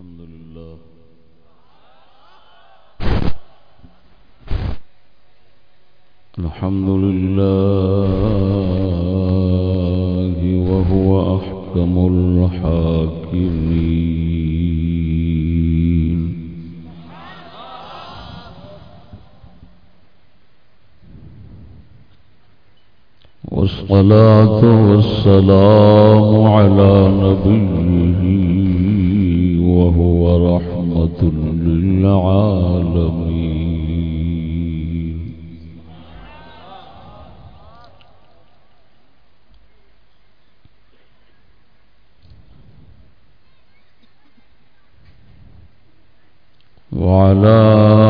الحمد لله. الحمد لله وهو أحكم الحاكمين والصلاة والسلام على نبيه وهو رحمة للعالمين. وعلى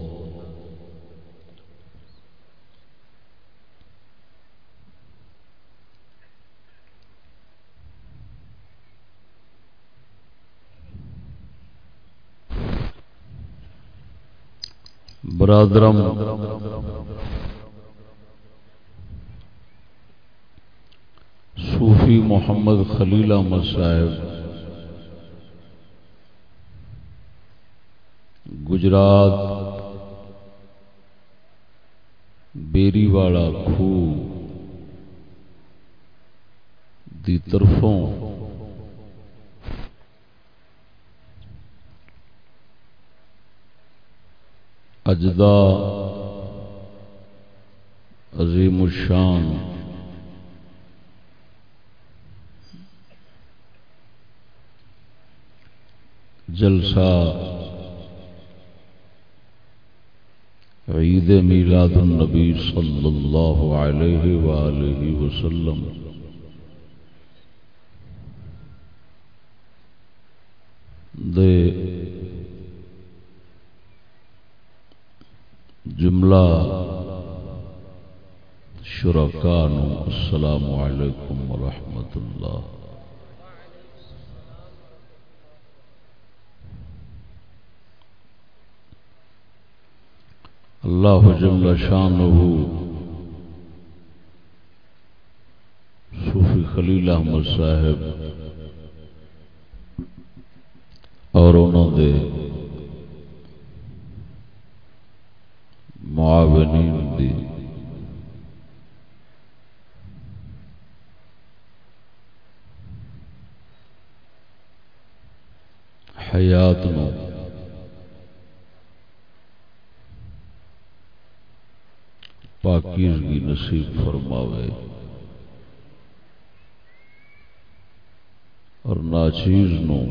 برادرم صوفی محمد خلیل احمد صاحب گجرات بیری والا کھو دی طرفوں اجدا عظیم الشان۔ جلسہ عید میلاد النبی صلی اللہ علیہ وآلہ وسلم۔ دے جملہ شرکان السلام علیکم ورحمۃ اللہ۔ اللہ جل شانہ، صوفی خلیل احمد صاحب اور انہوں دے معاونین دی۔ حیات نو۔ پاکیزگی نصیب فرماوے۔ اور ناچیز نو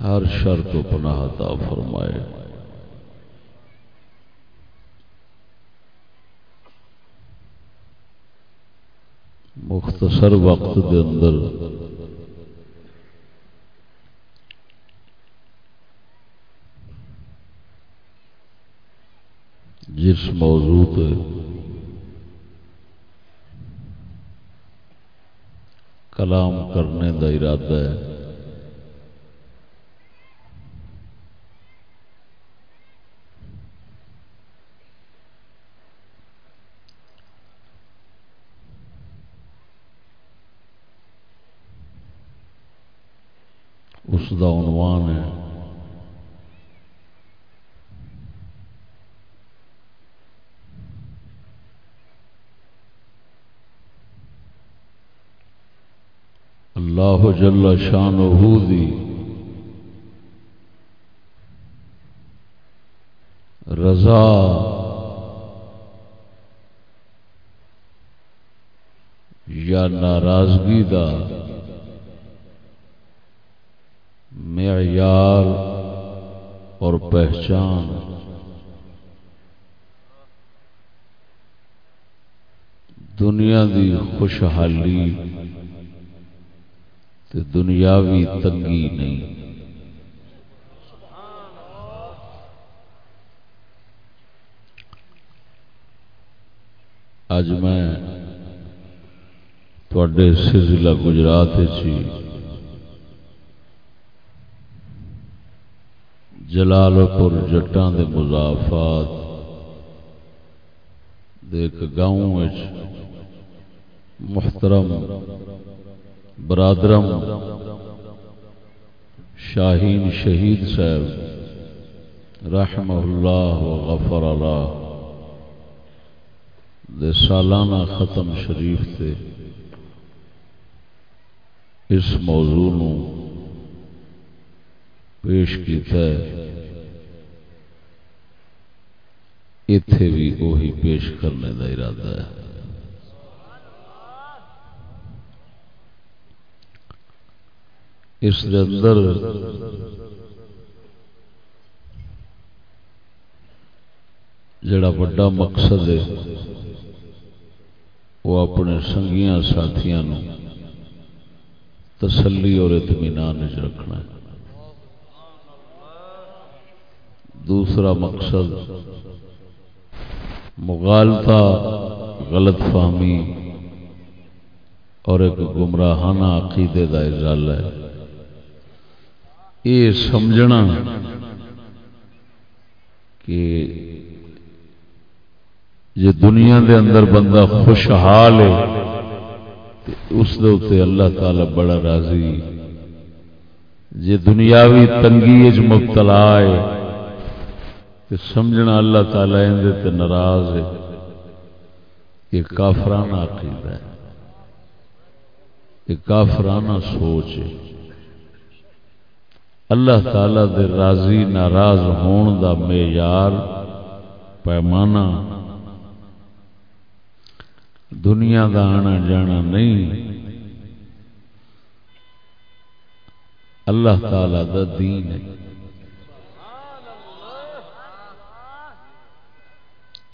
ہر شر تو پناہ عطا فرمائے۔ مختصر وقت دے اندر۔ جس موضوع پہ کلام کرنے کا ارادہ ہے۔ اس کا عنوان ہے۔ اللہ جل شان دی۔ رضا۔ یا ناراضگی دا۔ معیار اور پہچان۔ دنیا دی خوشحالی تے دنیاوی تنگی نہیں۔ اج میں تھوڑے سلسلہ گجرات چی جلال پور جٹان دے مضافات ایک گاؤں محترم، برادرم، شاہین شہید صاحب رحم اللہ و غفر اللہ دے سالانہ ختم شریف تے اس موضوع نو پیش کیتا ہے اتے بھی وہی پیش کرنے کا ارادہ ہے۔ اس اندر جڑا بڑا مقصد ہے، وہ اپنے سنگیاں ساتھیاں نو تسلی اور اطمینان رکھنا ہے۔ دوسرا مقصد مغالتا غلط فہمی اور ایک گمراہانہ عقیدے کا اجال ہے۔ یہ سمجھنا کہ جی دنیا دے اندر بندہ خوشحال ہے اس دے اللہ تعالی بڑا راضی۔ جی دنیاوی تنگی مبتلا ہے کہ سمجھنا اللہ تعالی اندر ناراض ہے۔ یہ کافرانہ عقیدہ ہے۔ یہ کافرانہ سوچ ہے۔ اللہ تعالی دے راضی ناراض ہون دا معیار، پیمانہ۔ دنیا دا آنا جانا نہیں۔ اللہ تعالی دا دین ہے۔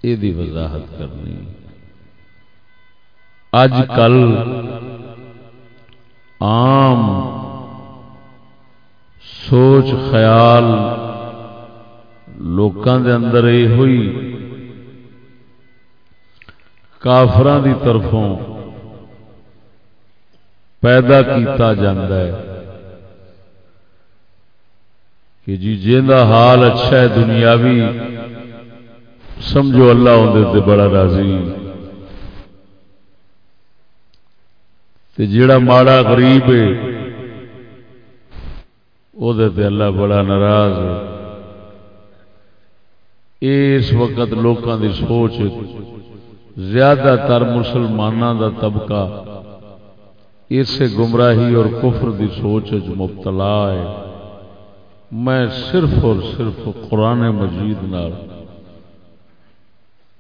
یہ وضاحت کرنی۔ اج کل عام سوچ خیال لوکاں دے اندر یہ ہوئی۔ کافران دی طرفوں پیدا کیتا جاندہ ہے کہ جی جیندہ حال اچھا ہے دنیاوی سمجھو اللہ اندر بڑا راضی۔ تے ماڑا غریب ہے وہ اللہ بڑا ناراض اس وقت لوگوں کی سوچ زیادہ تر مسلمانوں کا طبقہ اس گمراہی اور کفر دی سوچ مبتلا ہے۔ میں صرف اور صرف قرآن مجید نال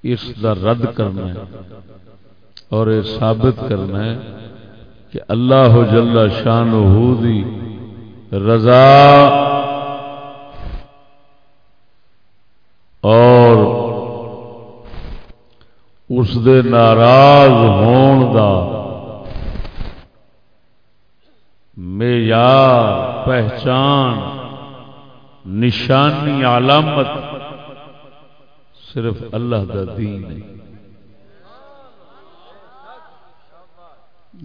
اس دا رد کرنا ہے اور یہ ثابت کرنا ہے کہ اللہ جل شان دی رضا اور اس دے ناراض ہون دا معیار، پہچان، نشانی، علامت صرف اللہ دا دین ہے۔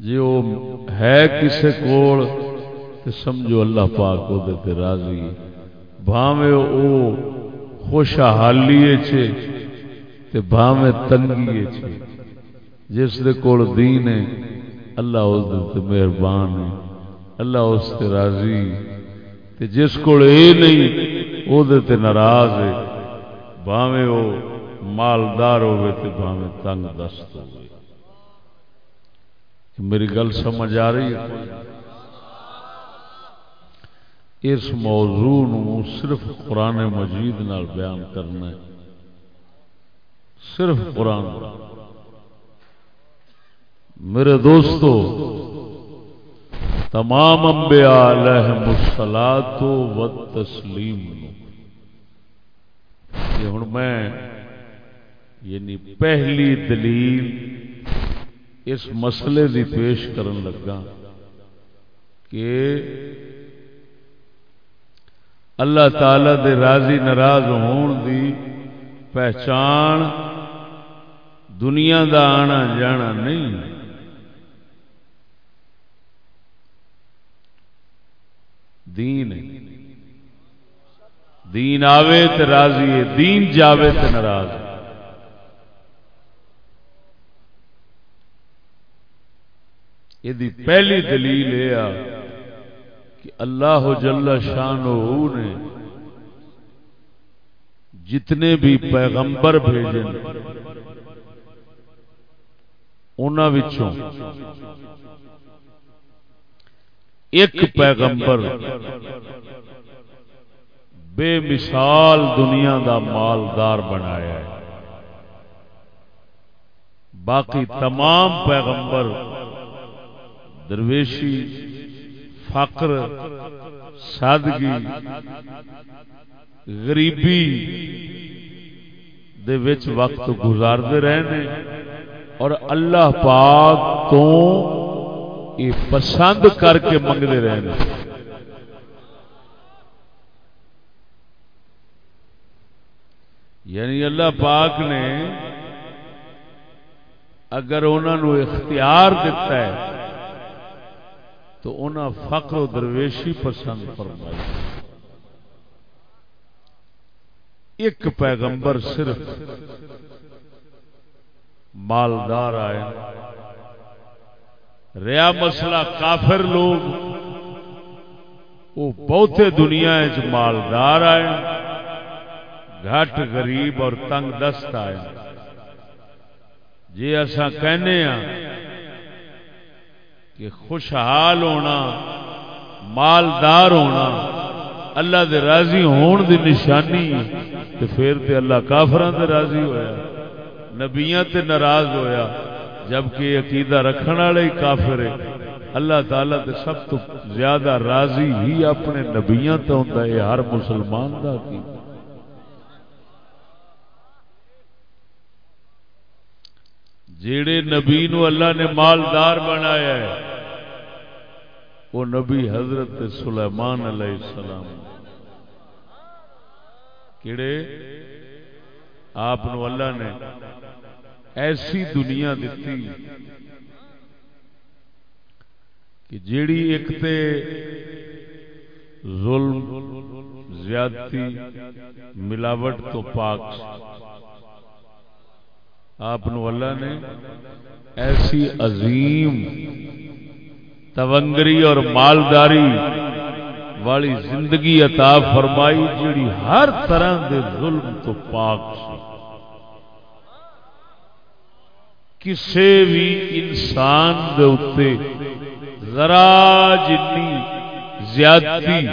جی وہ ہے کسے کوڑ تو سمجھو اللہ پاک وہ دیتے راضی بھاوے او خوشحالی چھے تے بھاوے تنگی چھے۔ جس دے کوڑ دین ہے، اللہ اس دیتے مہربان ہے۔ اللہ اس تے راضی تے جس کوڑ اے نہیں، وہ دیتے ناراض ہے۔ بھاوے وہ مالدار ہوئے تے بھاوے تنگ دست ہوئے۔ میری گل سمجھ آ رہی ہے؟ اس موضوع نو صرف قرآن مجید نال بیان کرنا ہے۔ صرف قرآن۔ میرے دوستو، تمام انبیاء علیہ الصلات و تسلیم یہ ہوں میں یعنی پہلی دلیل اس مسئلے دی پیش کرن لگا کہ اللہ تعالی دے راضی ناراض ہون دی پہچان دنیا دا آنا جانا نہیں۔ دین دین آوے تے راضی ہے، دین جاوے تے ناراض یہ پہلی دلیل یہ کہ اللہ جل شان نے جتنے بھی پیغمبر بھیجے انہوں ایک پیغمبر بے مثال دنیا دا مالدار بنایا ہے۔ باقی تمام پیغمبر، درویشی، فقر، سادگی، غریبی دے وچ وقت گزارتے رہے اور اللہ پاک تو یہ پسند کر کے منگتے رہے یعنی اللہ پاک نے اگر انہوں اختیار دیتا ہے تو انہاں فقر و درویشی پسند فرمائی ایک پیغمبر صرف مالدار آئے۔ ریا مسئلہ کافر لوگ، وہ بہتے دنیا مالدار آئے۔ گھٹ غریب اور تنگ دست آئے۔ جی ایسا کہنے ہیں کہ خوشحال ہونا، مالدار ہونا، اللہ دے راضی ہون دی نشانی، تے پھر تے اللہ کافران دے راضی ہویا، نبیاں تے ناراض ہویا، جبکہ عقیدہ رکھن والے ہی کافر ہے اللہ تعالی تے سب تو زیادہ راضی ہی اپنے نبیاں تے ہوندا ہے ہر مسلمان دا کی جیڑے نبی نو اللہ نے مالدار بنایا ہے، وہ نبی حضرت سلیمان علیہ السلام۔ کہڑے آپ اللہ نے ایسی دنیا دیتی کہ جیڑی ایک تے ظلم، زیادتی، ملاوٹ تو پاک۔ آپ اللہ نے ایسی عظیم تونگری اور مالداری والی زندگی عطا فرمائی جیڑی ہر طرح دے ظلم تو پاک سی۔ کسے بھی انسان دے اتے ذرا جنی زیادتی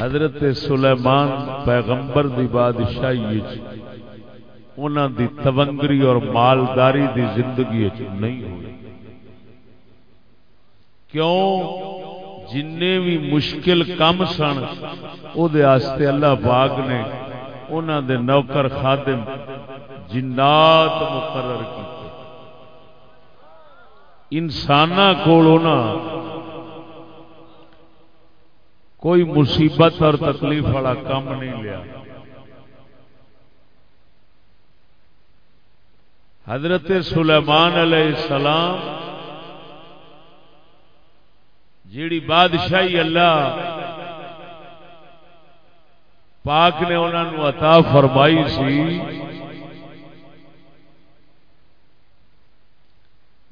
حضرت سلیمان پیغمبر دی بادشاہی انہوں دی تونگری اور مالداری دی زندگی نہیں ہوئی۔ کیوں؟ جن بھی مشکل کم سن وہ اللہ باغ نے انہوں دے نوکر خادم جنات مقرر کی انسان کو کوئی مصیبت اور تکلیف والا کام نہیں لیا۔ حضرت سلیمان علیہ السلام، جیڑی بادشاہی اللہ پاک نے انہوں عطا فرمائی سی،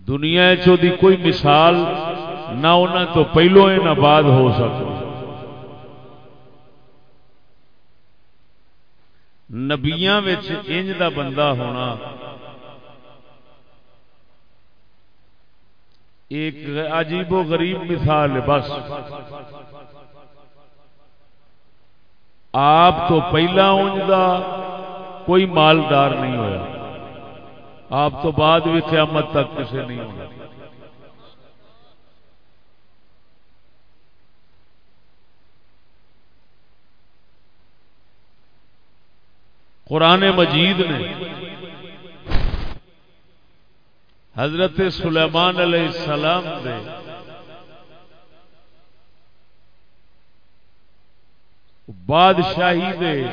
دنیا دی کوئی مثال نہ انہوں تو پہلو نہ بعد ہو سکتی نبیاں انج دا بندہ ہونا ایک عجیب و غریب مثال ہے، بس۔ آپ تو پہلا اونجا کوئی مالدار نہیں ہوا آپ تو بعد بھی قیامت تک کسی نہیں ہونا۔ قرآن مجید نے حضرت سلیمان علیہ السلام دے۔ بادشاہی دے،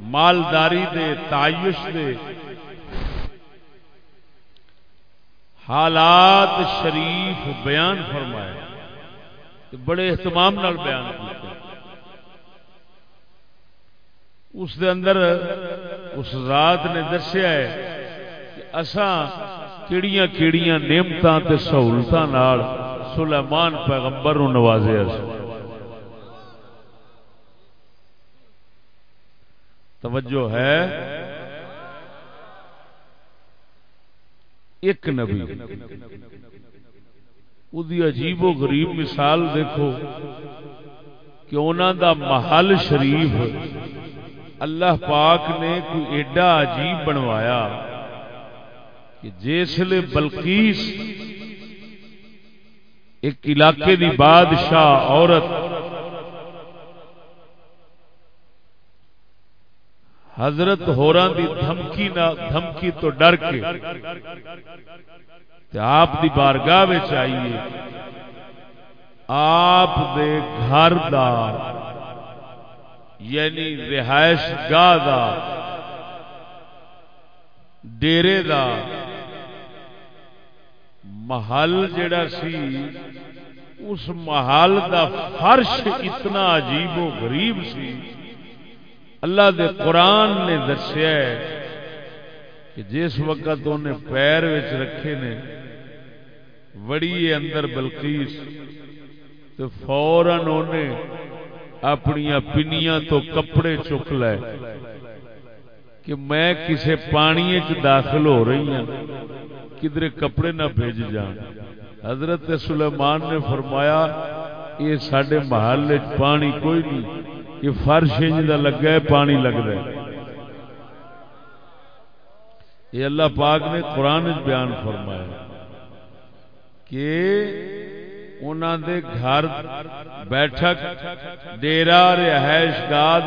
مالداری دے، تعیش دے۔ حالات شریف بیان فرمائے۔ بڑے اہتمام نال بیان کیتے۔ اس دے اندر اس ذات نے دسیا ہے کہ اساں کیڑیاں کیڑیاں نعمت سہولت سلیمان پیغمبر نوازیا توجہ ہے؟ ایک نبی۔ وہ عجیب و غریب مثال دیکھو کہ انہوں دا محل شریف اللہ پاک نے کوئی ایڈا عجیب بنوایا۔ کہ جسل بلکیس ایک علاقے دی بادشاہ عورت حضرت ہوران دی دھمکی نہ دھمکی تو ڈر کے آپ دی بارگاہ آئیے۔ آپ دے گھر دا یعنی رہائش گاہ دا ڈیرے دا محل جڑا سی، اس محل دا فرش اتنا عجیب و غریب سی۔ اللہ دے قرآن نے دسیا کہ جس وقت انہیں پیر وچ رکھے نے، وڑی اندر بلکیس تو فورن انہیں اپنی پنیاں تو کپڑے چک لے کہ میں کسے پانی داخل ہو رہی ہوں کدھر کپڑے نہ بھیج جان۔ حضرت سلیمان نے فرمایا، یہ سڈے محل پانی کوئی نہیں، یہ فرش کا لگا ہے، پانی لگ رہا ہے۔ یہ اللہ پاک نے قرآن بیان فرمایا کہ انہوں دے گھر بیٹھک ڈیرا رہائش گاہ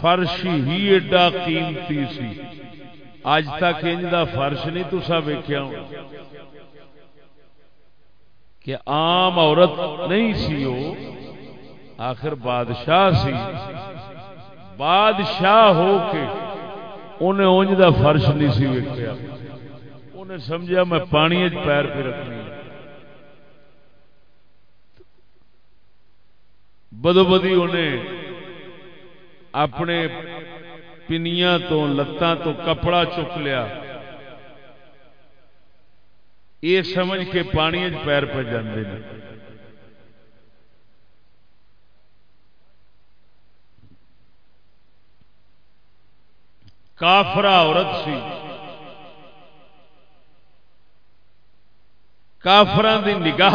فرش ہی ایڈا قیمتی سی۔ اج تک انج دا فرش نہیں تسا ویکیا کہ عام عورت نہیں سی وہ آخر بادشاہ سی۔ بادشاہ ہو کے انہیں انج دا فرش نہیں سی ویکیا انہیں سمجھا میں پانی پیر پہ رکھنی بدو بدی انہیں اپنے پنیا تو لتاں تو کپڑا چک لیا۔ یہ سمجھ کے پانی پیر پہ جاندے ہیں کافرا عورت سی۔ کافران دی نگاہ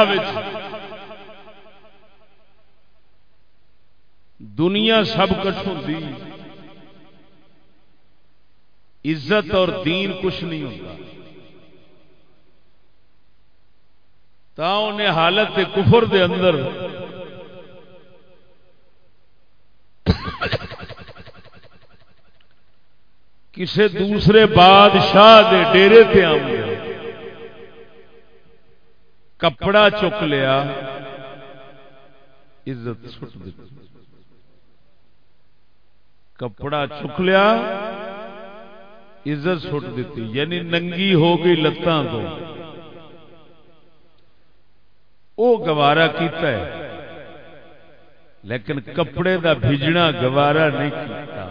دنیا سب کچھ ہوتی عزت اور دین کچھ نہیں ہوتا تا انہیں حالت کفر دے اندر کسے دوسرے بادشاہ دے ڈیرے تے آم کپڑا چک لیا، عزت سٹ کپڑا چک لیا، عزت سٹ دیتی یعنی ننگی ہو گئی لتان تو۔ وہ گوارا کیتا ہے، لیکن کپڑے دا بھیجنا گوارا نہیں کیتا۔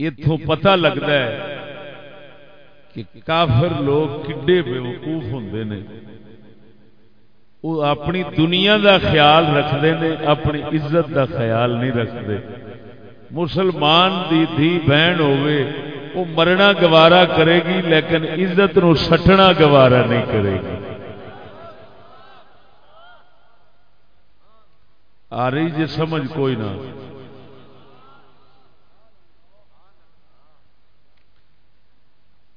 اتوں پتا لگتا ہے کہ کافر لوگ کڈے بے وقوف ہوں نے۔ وہ اپنی دنیا دا خیال رکھتے ہیں، اپنی عزت دا خیال نہیں رکھتے۔ مسلمان دی دھی بہن ہوئے، وہ مرنا گوارا کرے گی، لیکن عزت نو سٹنا گوارا نہیں کرے گی۔ آ رہی جی سمجھ کوئی نہ۔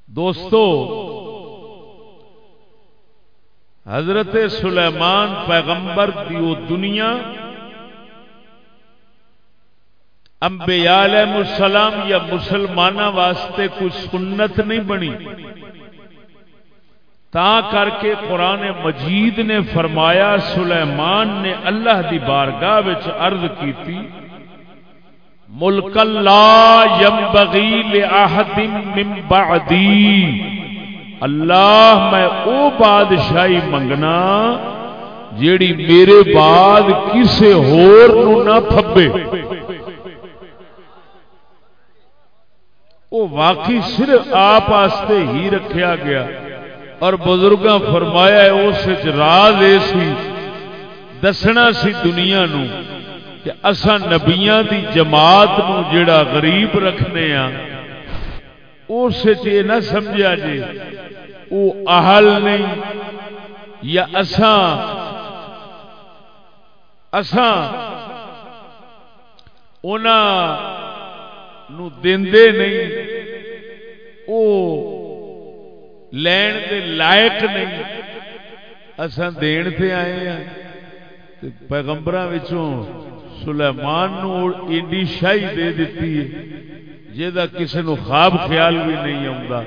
دوستو حضرت سلیمان پیغمبر دی وہ دنیا، انبیاء علیہ السلام یا مسلمان واسطے کوئی سنت نہیں بنی۔ تا کر کے قرآن مجید نے فرمایا، سلیمان نے اللہ دی بارگاہ وچ عرض کیتی، ملک اللہ ينبغي لاحد من بعدی۔ اللہ میں او بادشاہی منگنا جیڑی میرے بعد کسے ہور نو نہ پھبے وہ واقعی صرف آپ واسطے ہی رکھیا گیا۔ اور بزرگاں فرمایا اس راز اے سی، دسنا سی دنیا نو کہ اسا نبیاں دی جماعت نو جڑا غریب رکھنے ہاں اس یہ نہ سمجھا جی وہ اہل نہیں، یا اساں۔ اساں انہاں نو دیندے نہیں، او لین دے لائق نہیں۔ اساں دین تے آئے ہیں پیغمبراں وچوں سلیمان نو ایڈی شاہی دے دیتی ہے۔ جہاں کسی نو خواب خیال بھی نہیں آتا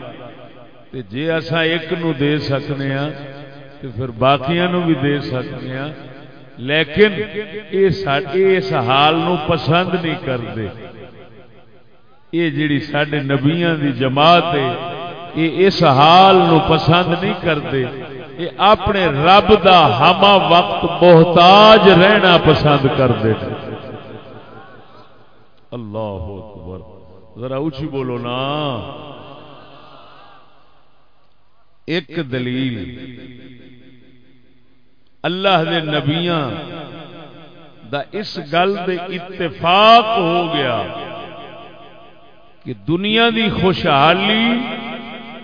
جی اسا ایک نو دے سکنے ہاں تو پھر باقیاں نو بھی دے سکنے ہاں لیکن اس حال نو پسند نہیں کرتے۔ یہ جیڑی سڈے نبیاں دی جماعت ہے یہ اس حال نو پسند نہیں کرتے۔ یہ اپنے رب دا ہما وقت محتاج رہنا پسند کرتے۔ اللہ اکبر۔ ذرا اچھی بولو نا۔ ایک دلیل۔ اللہ دے نبیاں دا اس گل دے اتفاق ہو گیا کہ دنیا دی خوشحالی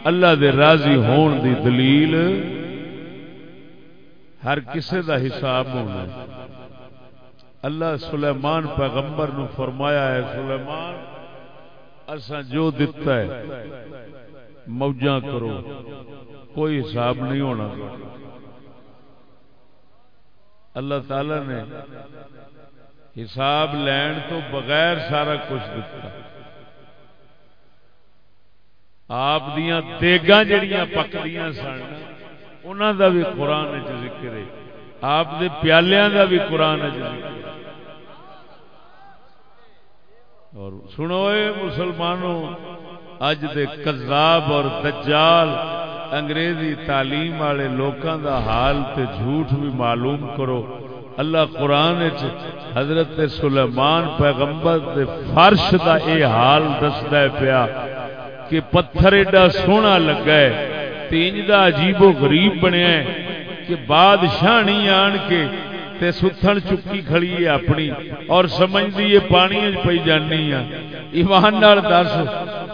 اللہ دے راضی ہون دی دلیل ہر کسے دا حساب ہونا۔ اللہ سلیمان پیغمبر نو فرمایا ہے سلیمان اسا جو دتا ہے، موجاں کرو۔ کوئی حساب نہیں ہونا۔ اللہ تعالی نے حساب لین تو بغیر سارا کچھ دتا۔ آپ دیگاں جڑیاں پکدیاں سن انہوں دا بھی قرآن ذکر ہے۔ آپ دے پیالیاں دا بھی قرآن ذکر اور سنو اے مسلمانوں، اج دے کذاب اور دجال، انگریزی تعلیم والے لوکاں دا حال تے جھوٹ بھی معلوم کرو۔ اللہ قرآن حضرت سلیمان پیغمبر دے فرش دا اے حال دستا ہے پیا کہ پتھر ایڈا سونا لگا ہے تینج دا عجیب و غریب بنیا ہے کہ بادشاہ نہیں آن کے تے ستھن چکی کھڑی ہے اپنی اور سمجھتی ہے پانی پی جانی ہاں۔ ایمان دس،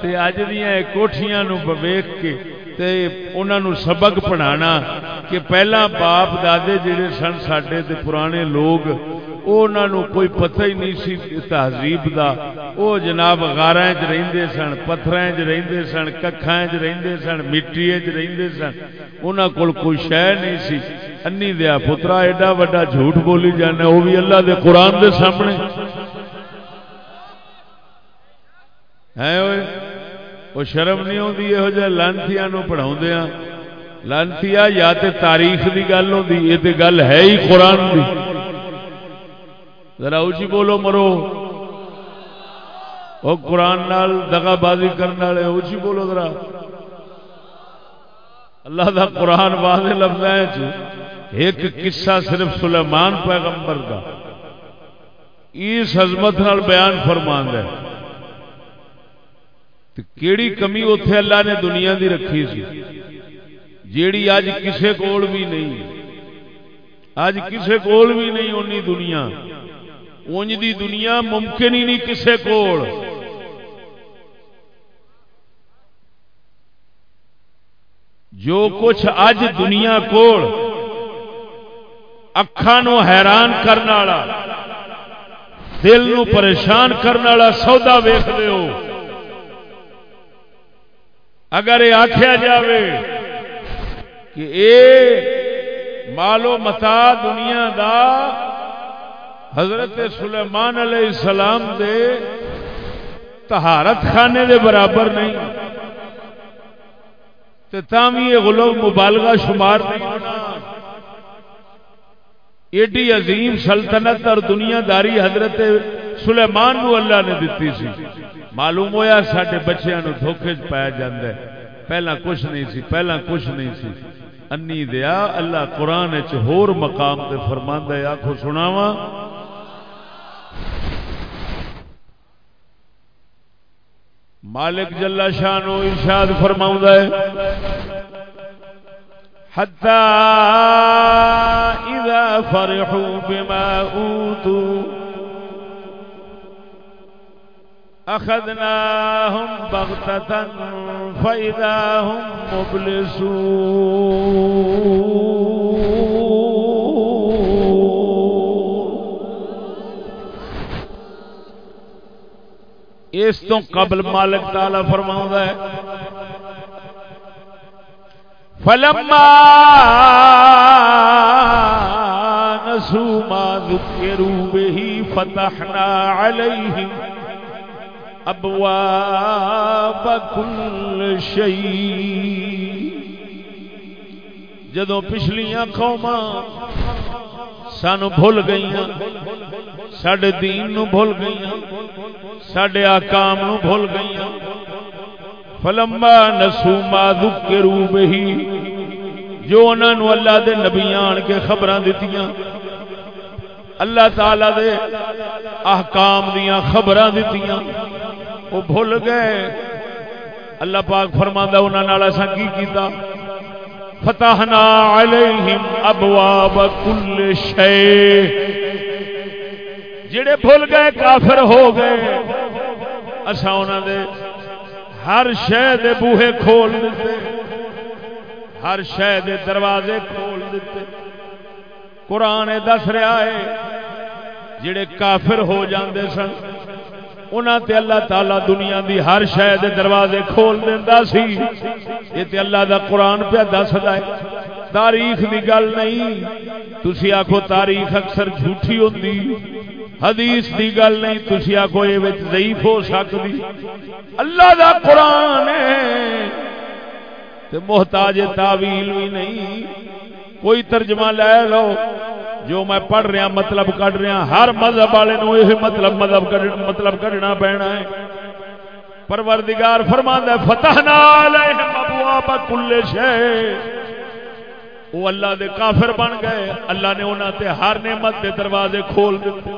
تے اج دیا کوٹیاں ویخ کے تے انہاں نو سبق پڑھانا کہ پہلا باپ دادے جڑے سن ساڈے تے پرانے لوگ انہوں کوئی پتہ ہی نہیں سی تہذیب دا۔ او جناب غارہ چ رہندے سن، پتھراں چ رہندے سن، ککھاں چ رہندے سن، مٹی چ رہندے سن، انہاں کول کوئی شے نہیں سی۔ انی دیا پترا ایڈا وڈا جھوٹ بولی جانا، وہ بھی اللہ دے قرآن دے سامنے۔ ہے وہ شرم نہیں ہوتی یہ جہ لانتی پڑھا ہاں۔ لانتی یا تے تاریخ دی گل ہوتی یہ تے گل ہے ہی قرآن دی۔ ذرا اچھی بولو مرو۔ وہ قرآن نال دگا بازی کرنے والے اچھی بولو ذرا۔ اللہ دا قرآن واضح لفظ ایک قصہ صرف سلیمان پیغمبر کا۔ اس عظمت نال بیان فرمان ہے۔ کیڑی کمی اتے اللہ نے دنیا دی رکھی سی۔ جیڑی اج کسے کول بھی نہیں۔ اج کسے کول بھی نہیں اونی دنیا۔ اونج دی دنیا ممکن ہی نہیں کسے کول۔ جو کچھ اج دنیا کول اکھان حیران کرنے والا، دل نو پریشان کرنے والا سودا ویخ ہو۔ اگر یہ آخیا جاوے کہ اے مالو متا دنیا دا حضرت سلیمان علیہ السلام دے تہارت خانے دے برابر نہیں تامی یہ غلو مبالغہ شمار نہیں ہونا۔ ایڈی عظیم سلطنت اور دنیا داری حضرت سلیمان نو اللہ نے دیتی سی۔ معلوم ہویا سڈے بچیاں نو دھوکے پایا جاندہ ہے۔ پہلا کچھ نہیں سی، پہلا کچھ نہیں سی۔ انی دیا، اللہ قرآن چ ہور مقام تے فرماندا ہے۔ آکھو سناواں۔ مالک جلا جل شانو ارشاد فرماوندا ہے۔ حتى فرحوا بما أوتوا. أخذناهم بغتة فإذا هم مبلسون. اس تو قبل مالک تعالی فرماؤں ہے. فلما ما ذكروا به فتحنا عليهم ابواب كل شيء جدو پچھلیاں قوما سانو بھول گئی سڈے دین نو بھول گئی سڈے آکام نو بھول گئی فلما نسو ما ذکروا به جو انہاں نو اللہ دے نبی آن کے خبراں دتیاں اللہ تعالی دے احکام دیاں خبراں دتیاں۔ او بھول گئے۔ اللہ پاک فرماندا انہاں نال اساں کی کیتا؟ فتحنا علیہم ابواب کل شیء جڑے بھول گئے، کافر ہو گئے۔ اساں انہاں دے ہر شہ بوہے کھول دیتے، ہر شہ دروازے کھول دیتے۔ قرآن دس رہا ہے، جڑے کافر ہو جاندے سن، انہاں تے اللہ تعالی دنیا دی ہر شہ دروازے کھول دیندا سی۔ یہ تے اللہ دا قرآن پہ دسدا ہے۔ تاریخ دی گل نہیں، تسی آکھو تاریخ اکثر جھوٹھی ہوندی۔ حدیث دی گل نہیں تھی آخو یہ ضعیف ہو سکتی اللہ دا قرآن ہے، تے محتاج تعویل بھی نہیں۔ کوئی ترجمہ لے لو، جو میں پڑھ رہا مطلب کٹ رہا، ہر مذہب والے یہ مطلب مذہب مطلب کڈنا پینا ہے۔ پروردگار فرما فتح نال ابواب کل شے. وہ اللہ دے کافر بن گئے، اللہ نے انہوں تے ہر نعمت دے دروازے کھول دیتے۔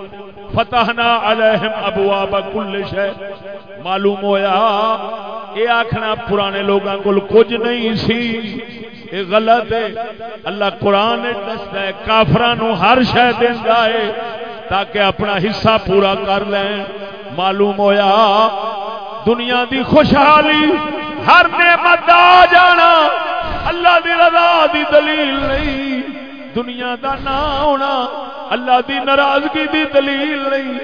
فتحنا علیہم ابواب کل شے۔ معلوم ہویا یہ آخنا پرانے لوگوں کو کچھ نہیں سی۔ یہ غلط ہے۔ اللہ قرآن دستا ہے کافران ہر شہ دینا ہے تاکہ اپنا حصہ پورا کر لیں معلوم ہویا دنیا دی خوشحالی، ہر نعمت آ جانا۔ اللہ دی رضا دی دلیل نہیں۔ دنیا دا نہ ہونا، اللہ دی ناراضگی دی دلیل نہیں،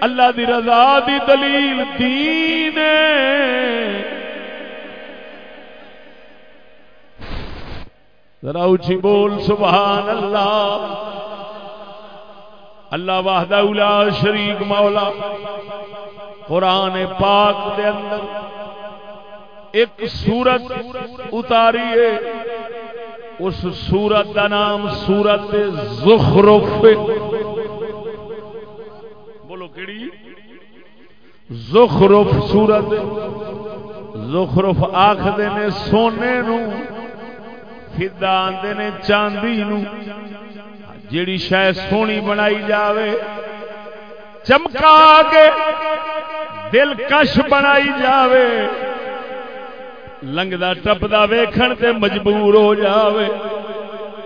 اللہ دی رضا دی دلیل دین ذرا اچھی بول، سبحان اللہ۔ اللہ واہدہ اولا شریک مولا۔ قرآن پاک دے اندر ایک سورت اتاری ہے اس سورت کا نام سورت زخرف. بولو کیڑی؟ زخرف سورت. زخرف آخر نے سونے نو فدا آدھے نے چاندی نو۔ جیڑی شاید سونی بنائی جاوے، چمکا کے دل کش بنائی جاوے۔ لنگدا ٹپدا ویکھن تے مجبور ہو جاوے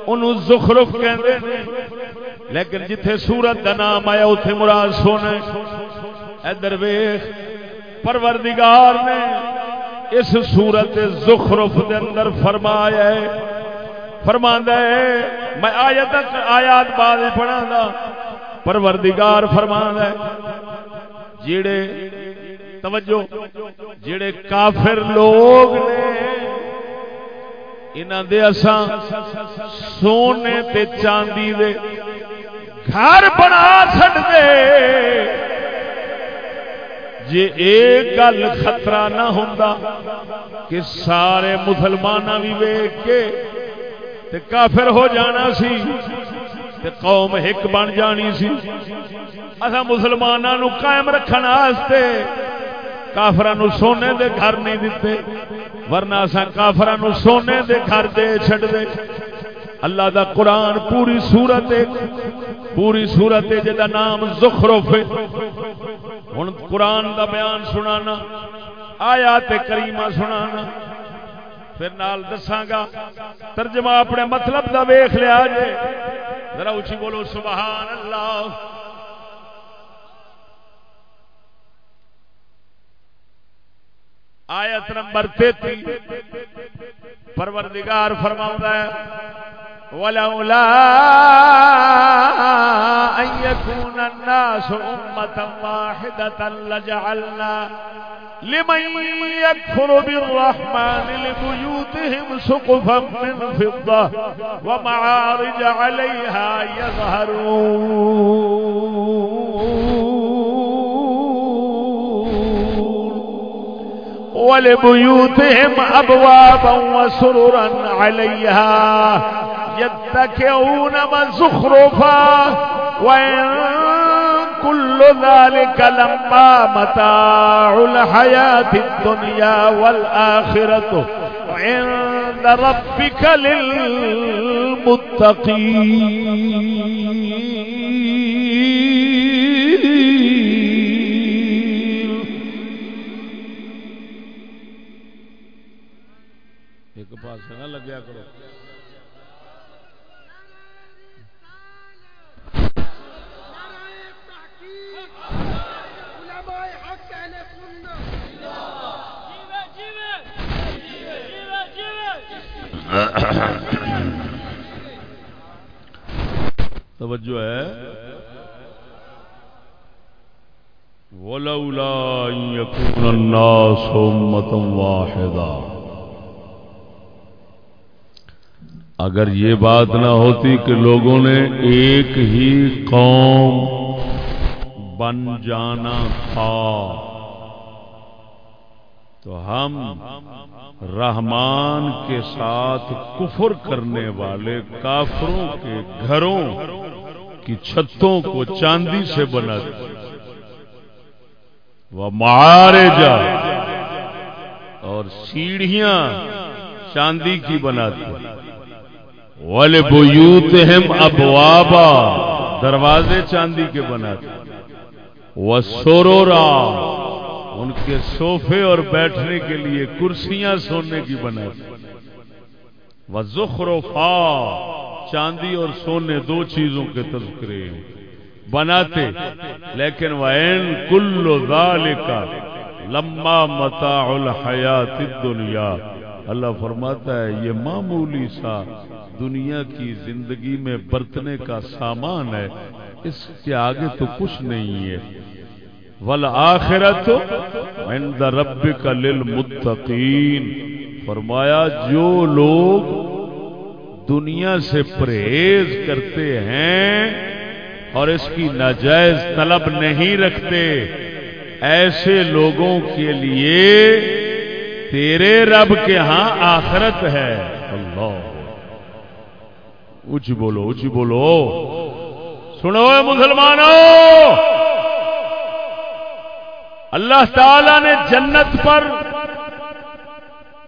انہوں زخرف کہندے نے لیکن جتھے سورت دا نام آیا اتنے مراد سونے ادھر ویخ پروردگار نے اس سورت زخرف دے اندر فرمایا ہے فرما ہے میں آیت آیات بعد پڑھا دا پروردگار فرما ہے جڑے توجہ، جڑے کافر لوگ نے انہاں دے اساں سونے تے چاندی دے گھر بنا چھڈ دے جی ایک گل خطرہ نہ ہوندا کہ سارے مسلمان بھی ویگ کے تے کافر ہو جانا سی تے قوم ایک بن جانی سی۔ اصا مسلمانوں قائم رکھنے واسطے کافران سونے دے گھر نہیں دیتے ورنہ اصا کافران سونے دے گھر دے چھڑ دے۔ اللہ دا قرآن پوری سورت پوری سورت جا نام زخرف ہوں قرآن دا بیان سنانا آیا تے کریمہ سنانا، پھر نال دساگا ترجمہ اپنے مطلب دا ویخ لیا جے۔ ذرا اچھی بولو، سبحان اللہ۔ آیت نمبر تیتی پروردگار فرماؤں ہے ولولا أن يكون الناس أمة واحدة لجعلنا لمن يكفر بالرحمن لبيوتهم سقفا من فضة ومعارج عليها يظهرون ولبيوتهم أبوابا وسررا عليها. يتكئون وزخرفا وإن كل ذلك لما متاع الحياة الدنيا والآخرة عند ربك للمتقين. توجہ ہے۔ ولولا يكون الناس امه واحده اگر یہ بات نہ ہوتی کہ لوگوں نے ایک ہی قوم بن جانا تھا۔ تو ہم رحمان کے ساتھ کفر کرنے والے کافروں کے گھروں کی چھتوں کو چاندی سے بنا وہ مارے جا اور سیڑھیاں چاندی کی بناتے والے بوت ہم ابوابا دروازے چاندی کے بناتے وہ سورورا ان کے صوفے اور بیٹھنے کے لیے کرسیاں سونے کی بنا و زخرفا چاندی اور سونے دو چیزوں کے تذکرے بناتے، لیکن وین کل کا لمبا متا الحیات دنیا اللہ فرماتا ہے، یہ معمولی سا دنیا کی زندگی میں برتنے کا سامان ہے، اس کے آگے تو کچھ نہیں ہے۔ ول آخرت عند ربک للمتقین۔ فرمایا، جو لوگ دنیا سے پرہیز کرتے ہیں اور اس کی ناجائز طلب نہیں رکھتے، ایسے لوگوں کے لیے تیرے رب کے ہاں آخرت ہے۔ اللہ۔ اچ بولو اچ بولو۔ سنو مسلمانوں! اللہ تعالی نے جنت پر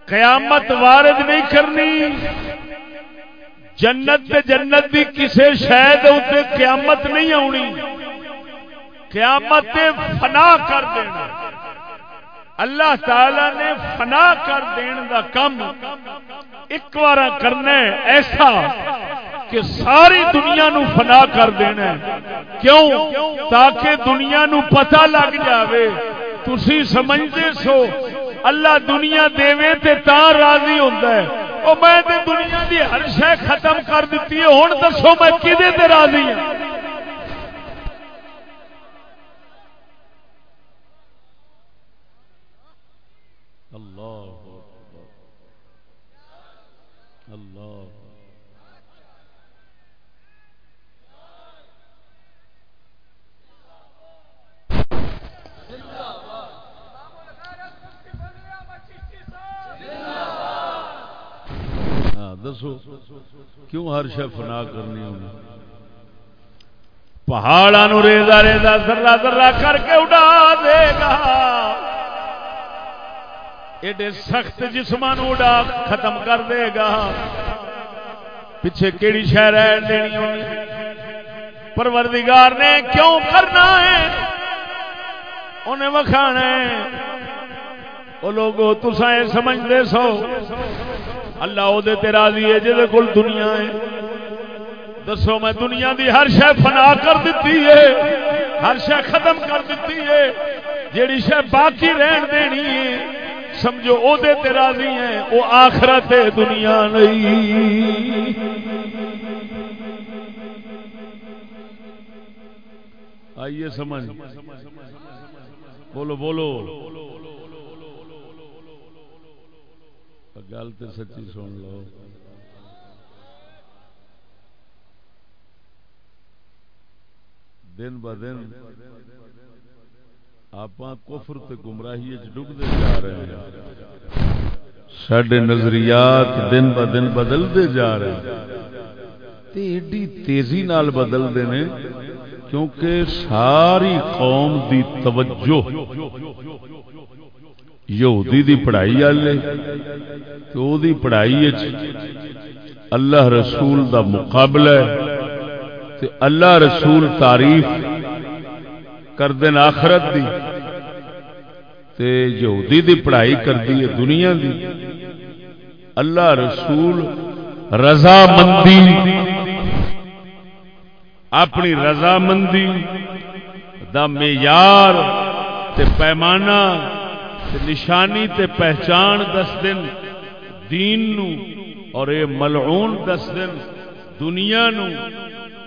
قیامت وارد نہیں کرنی۔ جنت تے جنت بھی کسی شاید اتنے قیامت نہیں آنی۔ قیامت فنا کر دینا اللہ تعالی نے فنا کر دین دا کم۔ ایک بار کرنا ایسا کہ ساری دنیا نو فنا کر دینا کیوں؟ تاکہ دنیا نو پتہ لگ جاوے۔ تسی سمجھتے سو؟ اللہ دنیا دے تے تا راضی ہوتا ہے۔ او میں تے دنیا دی ہر شے ختم کر دیتی ہے۔ ہن دسو میں کدے تے راضی ہوں دسو، کیوں ہر شہ فنا کرنی ہوں پہاڑا نو ریزا ریزا ذرا ذرا کر کے اڈا دے گا۔ ایڈے سخت جسمان اڈا ختم کر دے گا۔ پیچھے کیڑی شہر ہے دینی ہونی پروردگار نے کیوں کرنا ہے؟ انہیں وکھانا ہے۔ وہ لوگوں تسا سمجھتے سو۔ اللہ وہ راضی ہے جہد کول دنیا ہے۔ دسو میں دنیا دی ہر شہ فنا کر دیتی ہے۔ ہر شہ ختم کر دیتی ہے۔ جیڑی شہ باقی رہن دینی ہے، سمجھو او دے تے راضی ہیں وہ آخرت دنیا نہیں۔ آئیے سمجھ۔ بولو بولو۔ گل تو سچی سن لو۔ دن ب دن آپ کفر تے گمراہی ڈبتے جا رہے ہیں۔ سڈے نظریات دن ب دن بدلتے جا رہے ہیں۔ تے ایڈی تیزی نال بدلتے ہیں کیونکہ ساری قوم دی توجہ یہودی دی پڑھائی والے تو دی پڑھائی اللہ رسول دا مقابلہ ہے، تے اللہ رسول تعریف کر دین آخرت دی، تے یہودی دی پڑھائی کر دی دنیا دی۔ اللہ رسول رضا مندی اپنی رضا مندی دا معیار تے پیمانہ نشانی تے پہچان دس دن، دین نو اور اے ملعون دس دن، دنیا نو،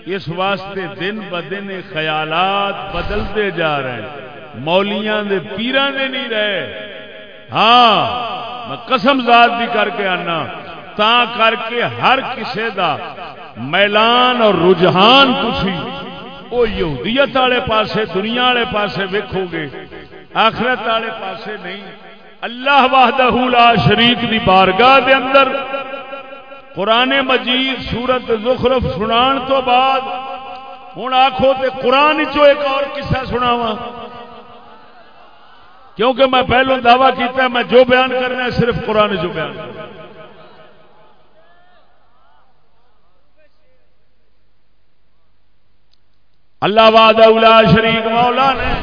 اس واسطے دن ب دن خیالات بدلتے جا رہے ہیں۔ مولیاں دے پیران دے نہیں رہے۔ ہاں میں قسم ذات بھی کر کے آنا، تا کر کے ہر کسے دا میلان اور رجحان تھی وہ یہودیت والے پاسے، دنیا والے پاسے ویکھو گے۔ آخرت والے پاسے نہیں۔ اللہ وحدہ لا شریک دی بارگاہ دے اندر قرآن مجید سورت زخرف سنان تو بعد ہوں آخو تے قرآن چو ایک اور قصہ سناوا کیونکہ میں پہلو دعویٰ کیتا ہے، میں جو بیان کرنا ہے صرف قرآن جو بیان کرنا اللہ وعدہ اولا شریک مولا نے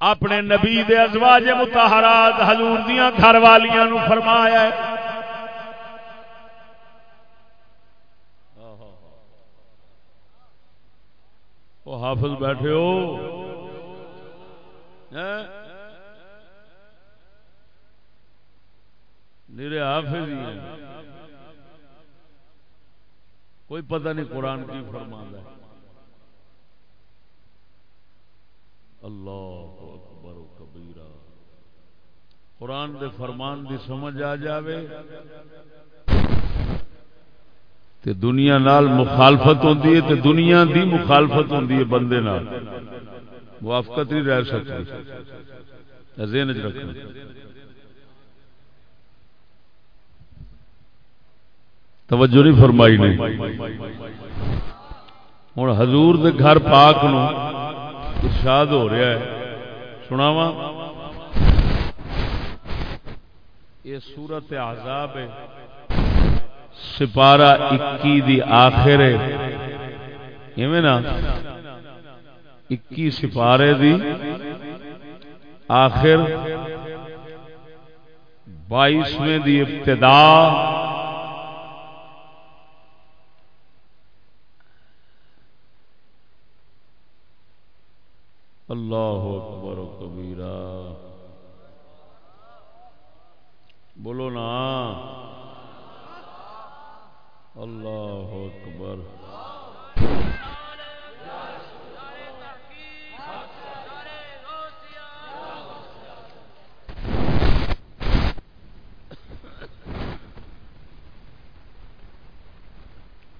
اپنے نبی دے ازواج متحرات حضور دیاں گھر والیاں نو فرمایا ہے۔ وہ حافظ بیٹھے ہو۔ میرے حافظ ہی ہیں۔ کوئی پتہ نہیں قرآن کی فرما ہے۔ اللہ۔ قرآن دے فرمان دی سمجھ آ جاوے تے دنیا نال مخالفت ہوندی ہے تے دنیا دی مخالفت ہوندی ہے بندے نال۔ موافقت نہیں رہ سکتی۔ ذہن چ رکھنا۔ توجہ نہیں فرمائی نہیں ہوں حضور دے گھر پاک نو ارشاد ہو رہا ہے۔ سناوا یہ سورت عذاب ہے۔ سپارہ اکی دی آخر ہے۔ نا؟ اکی سپارے دی آخر۔ بائیسویں دی ابتدا۔ اللہ بولو نا۔ اللہ اکبر۔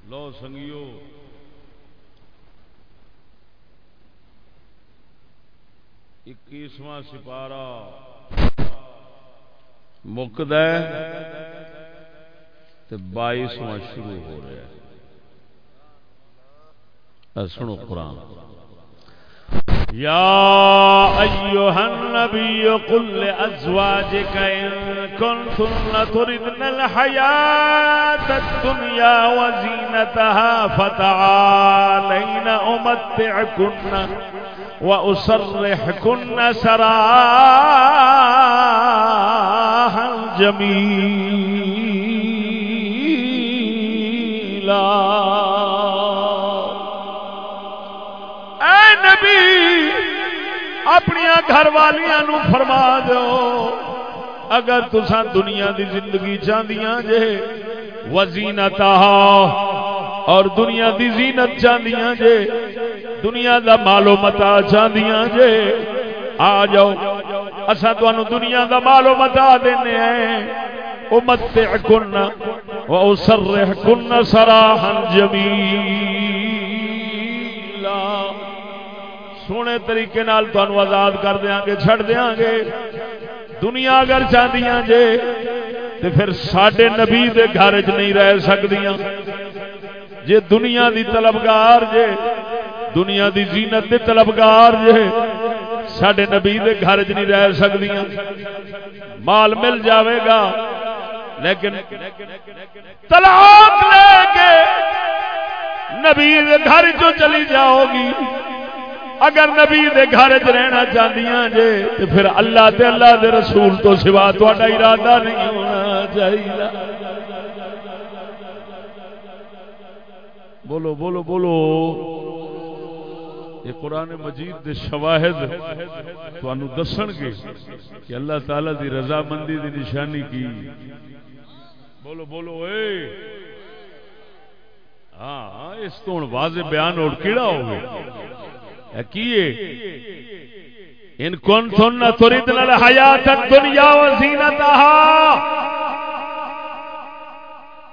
لو سنگیو۔ اکیسواں سپارہ۔ مکد بائیسواں شروع ہو رہا ہے سنو قرآن۔ يا أيها النبي قل لأزواجك إن كنتن تردن الحياة الدنيا وزينتها فتعالين أمتعكن وأسرحكن سراحا جميلا اے نبی اپنی گھر والیاں نو فرما دو اگر تسا دنیا دی زندگی چاہدیاں جے، وزینت اور دنیا دی زینت چاہدیاں جے، دنیا دا مالو متا چاہدیاں جے، آ جاؤ۔ اسا تانوں دنیا دا مالو متا دینے ہیں۔ امتعکن و اسرحکن سراحا جمیلا۔ سونے طریقے نال تانوں آزاد کر دیاں گے چھڑ دیاں گے۔ دنیا اگر چاہدیاں جے، تے پھر ساڈے نبی دے گھر وچ نہیں رہ سکدیاں۔ جے دنیا دی طلبگار جے، دنیا دی زینت دے طلبگار جے ساڈے نبی دے گھر وچ نہیں رہ سکدیاں مال مل جاوے گا لیکن طلاق لے کے نبی دے گھر چوں چلی جاؤ گی اگر نبی دے گھر چ رہنا چاہدیاں جے تو پھر اللہ تے اللہ دے رسول تو سوا تہاڈا ارادہ نہیں ہونا چاہیے بولو بولو بولو یہ قرآن مجید دے شواہد تانوں دسن گے کہ اللہ تعالی دی رضا مندی دی نشانی کی۔ بولو بولو، اے۔ ہاں, ہاں، اس تو ہوں واضح بیان اور کیڑا ہوگا کیے ان کون تھن تردن الحیات الدنیا و زینتها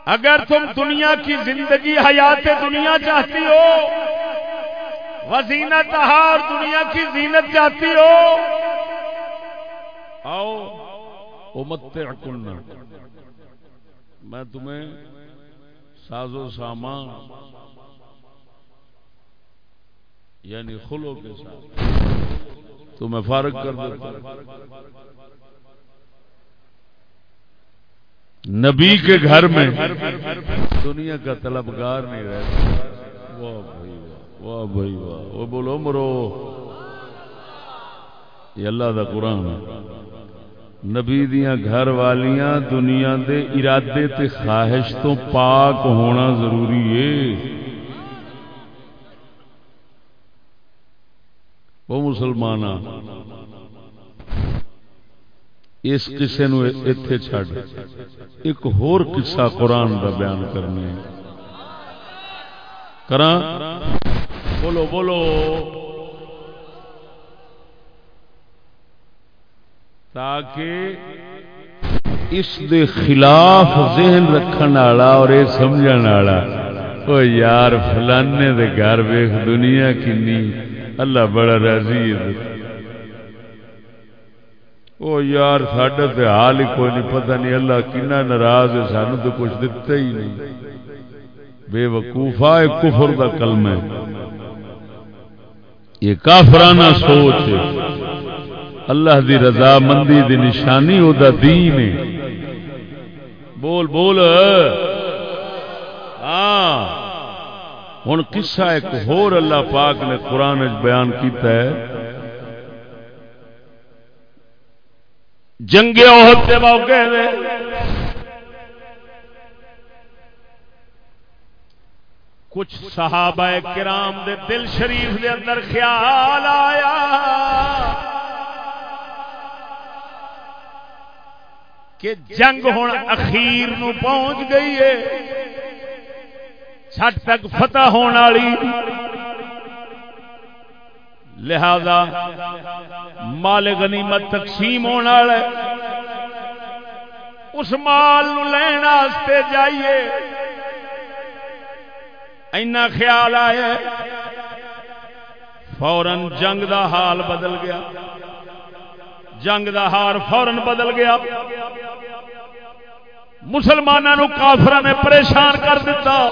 اگر تم دنیا کی زندگی حیات دنیا چاہتی ہو وزینت اور دنیا کی زینت چاہتی ہو۔ آؤ، امت میں تمہیں ساز و سامان یعنی خلو کے ساتھ تو میں فارغ کر دیتا نبی کے گھر میں دنیا کا طلبگار نہیں رہتا۔ واہ بھائی۔ واہ بھائی واہ، وہ بولو مرو یہ اللہ دا قرآن نبی دیا گھر والیاں دنیا دے ارادے تے خواہش تو پاک ہونا ضروری ہے۔ وہ مسلمان اس کسے نو ایتھے چھڈ۔ ایک ہور قصہ قرآن کا بیان کرنے۔ کراں؟ بولو بولو تاکہ اس دے خلاف ذہن رکھن والا اور یہ سمجھن والا او یار فلانے دے گھر ویخ دنیا کنی اللہ بڑا راضی ہے او یار ساڈے تے حال ہی کوئی نہیں پتہ نہیں اللہ کنا ناراض ہے سانو تو کچھ دتا ہی نہیں بے وقوفا کفر دا کلمہ ہے یہ کافرانہ سوچ اللہ دی رضا مندی دی نشانی او دا دین ہے۔ بول بول۔ ہاں۔ ہوں قصہ ایک ہور اللہ پاک نے قرآن بیان کیتا ہے۔ جنگ عہد کے موقع دے۔ کچھ صحابہ کرام دے دل شریف دے اندر خیال آیا۔ کہ جنگ ہوں اخیر نو پہنچ گئی ہے۔ چھٹ تک فتح ہونے والی۔ لہذا مال غنیمت تقسیم ہونے والا اس مال نو لین جائیے۔ اینا خیال آیا فورن جنگ دا حال بدل گیا۔ جنگ دا ہار فورن بدل گیا۔ مسلمانوں کافر نے پریشان کر دیتا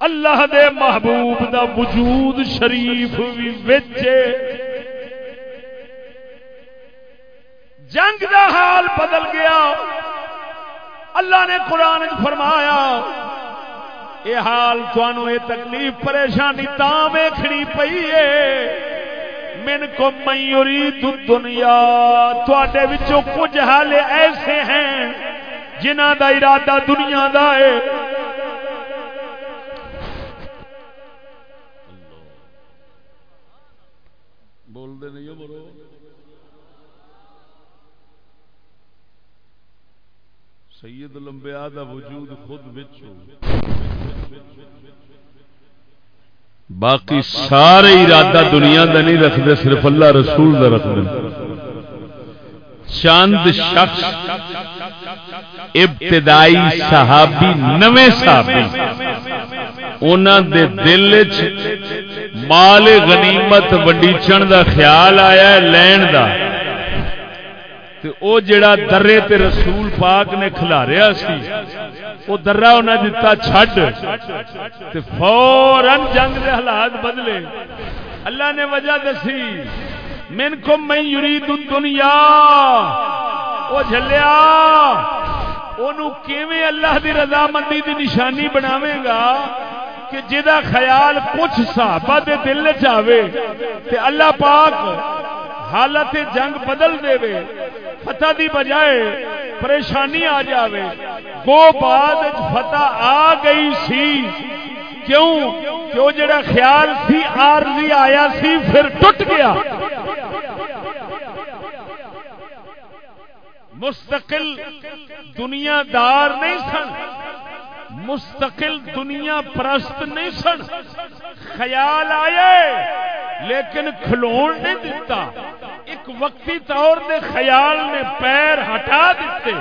اللہ دے محبوب دا وجود شریف بھی وچے جنگ دا حال بدل گیا۔ اللہ نے قرآن فرمایا یہ حال تھانوں یہ تکلیف پریشانی تا ویکھنی پئی ہے من کو میوری دنیا تھوڑے وچوں کچھ حال ایسے ہیں جنہ دا ارادہ دنیا دا ہے بول دے نہیں بولو سید لمبیا دا وجود خود وچوں۔ باقی سارے ارادہ دنیا دا نہیں رکھتے، صرف اللہ رسول دا رکھ دیں چند شخص، ابتدائی صحابی، نویں صحابی۔ انہوں دے دل مال غنیمت وڈیچن دا خیال آیا ہے، لین دا۔ تے او جڑا درے تے رسول پاک نے کھلاریا سی وہ درا انہیں دتا چھڈ تے فورن جنگ دے حالات بدلے۔ اللہ نے وجہ دسی من کو میں یرید دنیا وہ جھلیا، اونوں کیویں اللہ دی رضا مندی دی نشانی بناویں گا؟ کہ جدا خیال کچھ صحابہ دے دل وچ آوے تے اللہ پاک حالت جنگ بدل دے وے، فتح دی بجائے پریشانی آ جاوے۔ گو بعد فتح آ گئی سی۔ کیوں؟ کیوں جڑا خیال سی آرزی آیا سی، پھر ٹوٹ گیا۔ مستقل دنیا دار نہیں سن۔ مستقل دنیا پرست نہیں سن۔ خیال آئے، لیکن کھلون نہیں دیتا ایک وقتی طور دے خیال نے پیر ہٹا دیتے۔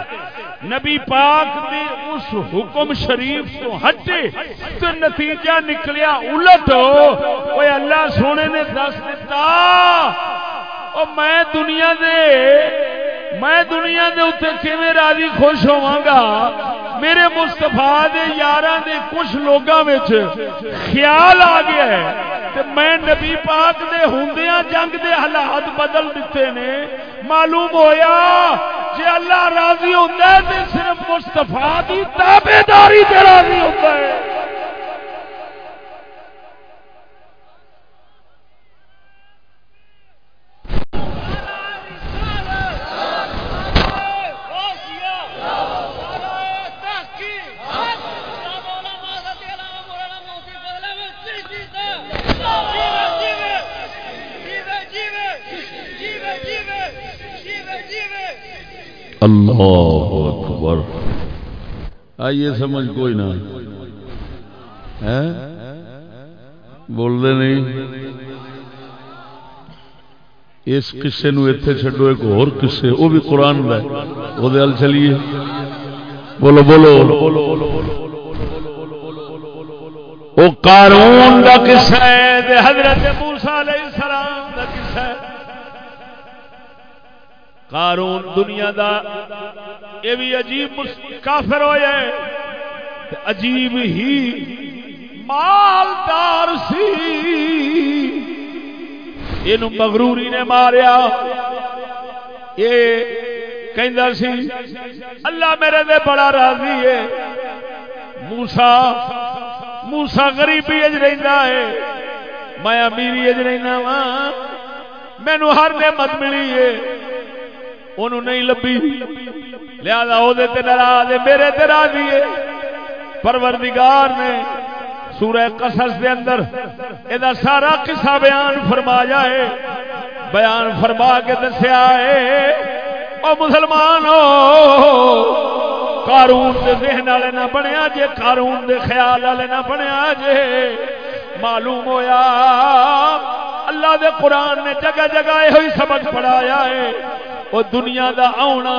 نبی پاک دے اس حکم شریف تو ہٹے تو نتیجہ نکلیا الٹ۔ وہ اللہ سونے نے دس دیتا او میں دنیا دے، میں دنیا دے اتنے کیویں راضی خوش ہوا گا؟ میرے مستفا دے یار دے کچھ لوگوں خیال آ گیا ہے میں نبی پاک دے ہندیاں جنگ دے حالات بدل دیتے نے، معلوم ہویا جی اللہ راضی ہوتا ہے صرف مستفا کی تابے داری راضی ہوتا ہے۔ اللہ اکبر۔ آئیے سمجھ کوئی نہ۔ بولتے نہیں۔ اس قصے نو اتنے چڈو ایک اور قصے وہ بھی قرآن کا وہ چلیے۔ بولو بولو۔ وہ قارون دا قصہ ہے حضرت موسیٰ قارون دنیا دا، یہ بھی عجیب کافر ہویا ہے عجیب ہی مالدار سی۔ یہ مغروری نے ماریا۔ یہ سی، اللہ میرے دے بڑا راضی ہے۔ موسا موسا گریبی اج رہتا ہے۔ میں امیری اج رہنا وا مینو ہر نعمت ملی ہے۔ انہوں نہیں لبی لیا وہ ناراض میرے تے راضی ہے۔ پروردگار نے سورہ قصص دے اندر یہ سارا قصہ بیان فرمایا ہے۔ بیان فرما کے دسیا ہے، او مسلمان قارون دے ذہن والے نہ بنیا جے، قارون دے خیال والے نہ بنیا جے۔ معلوم ہویا، اللہ دے قرآن نے جگہ جگہ یہ سبق پڑھایا ہے۔ وہ دنیا دا آنا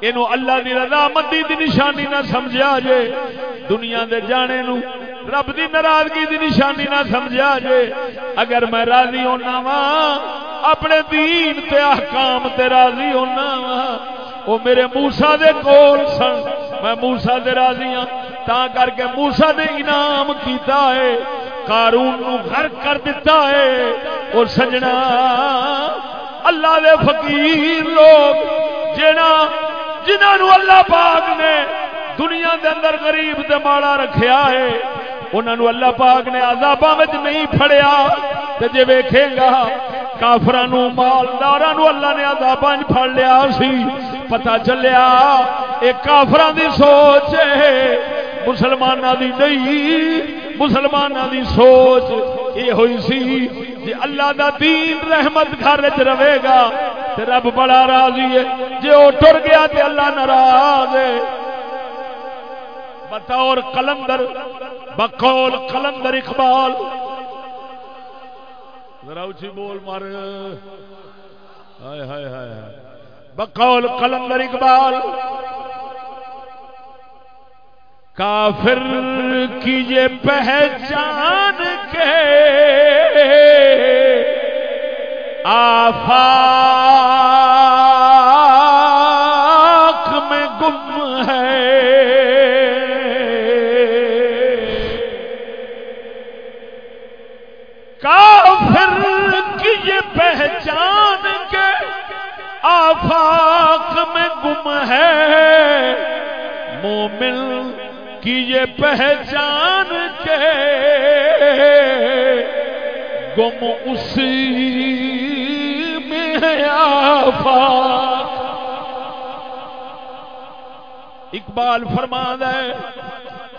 یہ اللہ دی رضا مندی دی نشانی نہ سمجھا جے۔ دنیا دے جانے نو رب دی ناراضگی دی نشانی نہ سمجھا جے۔ اگر میں راضی ہونا وا، اپنے دین تے احکام تے راضی ہونا وا۔ وہ میرے موسا دے کول سن، میں موسا دے راضی ہاں۔ تا کر کے موسا نے انعام کیتا ہے۔ قارون نو گھر کر دیتا ہے۔ اور سجنا اللہ دے فقیر لوگ جنا جنہوں اللہ پاک نے دنیا دے اندر غریب تے ماڑا رکھیا ہے انہوں اللہ پاک نے آزابا نہیں پڑیا تو جی ویکھے گا کافران مالدار اللہ نے آزابا پڑ لیا سی۔ پتا چلیا ایک کافران دی سوچ ہے مسلمانوں دی نہیں مسلمانوں دی سوچ یہ ہوئی سی۔ جی اللہ دا دین رحمت گھر رہے گا رب بڑا راضی ہے۔ جی وہ ٹر گیا تو اللہ ناراض ہے۔ بطور کلندر، بقول کلندر اقبال۔ ذرا بول مار۔ ہائے ہائے ہائے۔ بقول کلندر اقبال۔ کافر کی یہ پہچان کے آفا پہچان کے آفاق میں گم ہے۔ مومن کی یہ پہچان کے گم اسی میں اقبال فرمان ہے،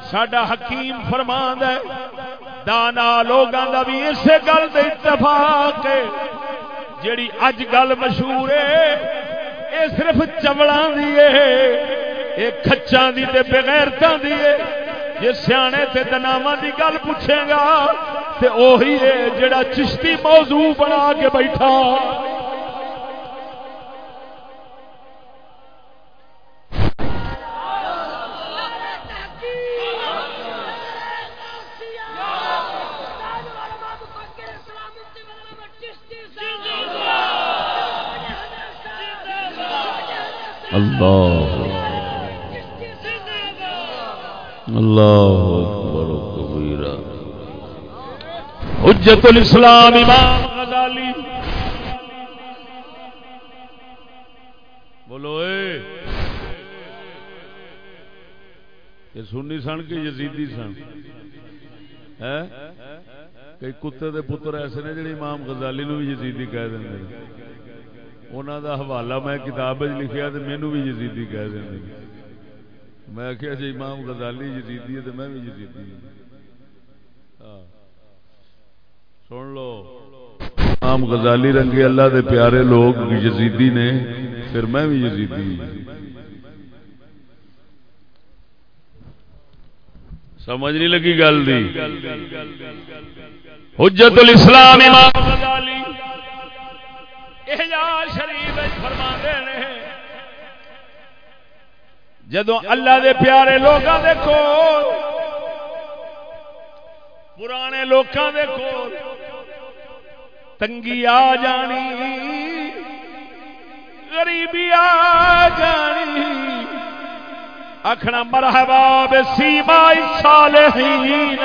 ساڈا حکیم فرمان ہے، دانا لوگوں کا بھی اسی گل اتفاق جیڑی اج گل مشہور ہے یہ صرف چمڑا دی ہے۔ یہ کچان دی تے بغیرتاں دی ہے جی سیانے تے دناواں دی گل پوچھے گا تے اوہی ہے جڑا چشتی موضوع بنا کے بیٹھا۔ اللہ۔ اللہ اکبر کبیرہ۔ حجت الاسلام امام غزالی۔ بولو اے۔ یہ سنی سن کے یزیدی سن؟ کئی کتے دے پتر ایسے نے جڑے امام غزالی نو بھی یزیدی کہہ دیں انہوں دا حوالہ میں کتاب لکھیا تو مینو بھی جزیدی کہہ دیں میں کہا جی امام غزالی یزیدی ہے تو میں بھی یزیدی ہوں۔ ہاں۔ سن لو۔ امام غزالی رنگے اللہ دے پیارے لوگ یزیدی نے، پھر میں بھی یزیدی ہوں۔ سمجھ نہیں لگی گل دی۔ حجت الاسلام امام غزالی۔ احجاز شریف فرما نے جدو اللہ دے پیارے لوگوں دیکھو پرانے لوگوں دیکھو تنگی آ جانی، غریبی آ جانی۔ آخنا مرحبا بے سیما صالحین۔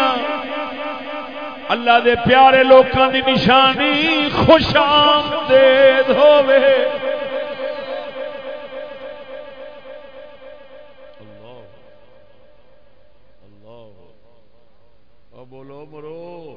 اللہ دے پیارے لوکاں دی نشانی خوش آمدید ہوے بولو، مرو۔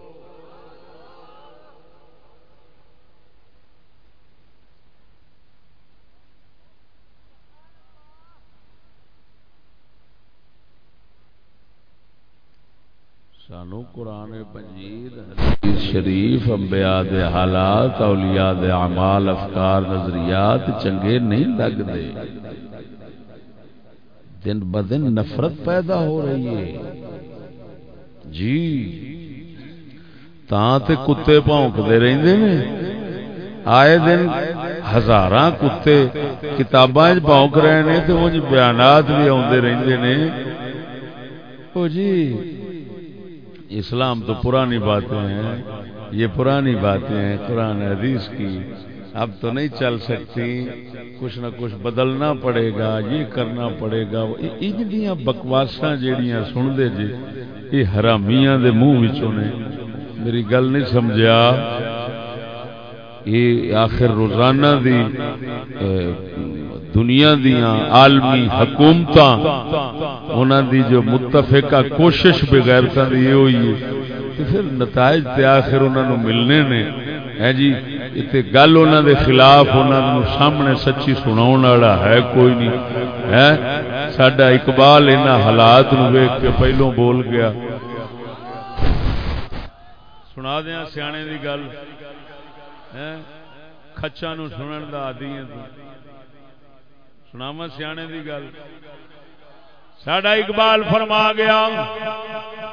سانو قرآن مجید، حدیث شریف، انبیاء دے حالات، اولیاء دے اعمال، افکار، نظریات چنگے نہیں لگ دے دن بدن نفرت پیدا ہو رہی ہے۔ جی تاں تے کتے پونک دے رہندے نے۔ آئے دن ہزاراں کتے کتاباں وچ پونک رہے نے تے وہ بیانات بھی اوندے رہندے نے۔ او جی اسلام تو پرانی باتیں ہیں۔ یہ پرانی باتیں ہیں، قرآن حدیث کی۔ اب تو نہیں چل سکتی۔ کچھ نہ کچھ بدلنا پڑے گا، یہ کرنا پڑے گا۔ ان بکواسا جیڑیاں سن دے جی یہ حرامیاں دے منہ وچوں نے میری گل نہیں سمجھا یہ آخر روزانہ دی دنیا دیا عالمی حکومت دی جو متفقہ کوشش بغیر یہ ہوئی ہے پھر نتائج تے آخر انہوں نے ملنے نے۔ ہے جی اتنے گل انہوں دے خلاف انہوں نے سامنے سچی سنا والا ہے کوئی نہیں، ہے؟ سڈا اقبال ان حالات نو ویک کے پہلوں بول گیا۔ سنا دیا سیانے دی گل کچا نو سنن دا آدی ہے سناوا سیانے دی گل۔ ساڈا اقبال فرما گیا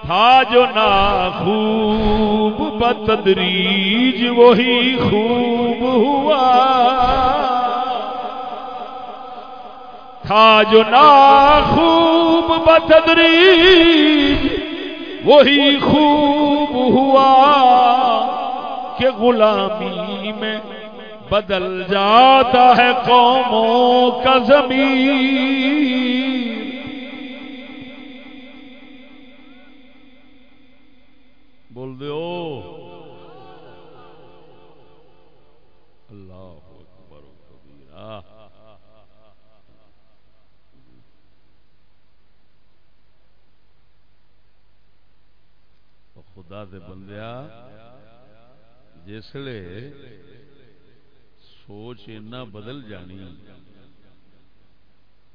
تھا جو نا خوب بتدریج وہی خوب ہوا۔ تھا جو نا خوب بتدریج وہی خوب ہوا کہ غلامی میں بدل جاتا ہے قوموں کا زمین۔ بول دو اللہ اکبر کبیرہ۔ خدا دے بندیا جسے سوچ اینا بدل جانی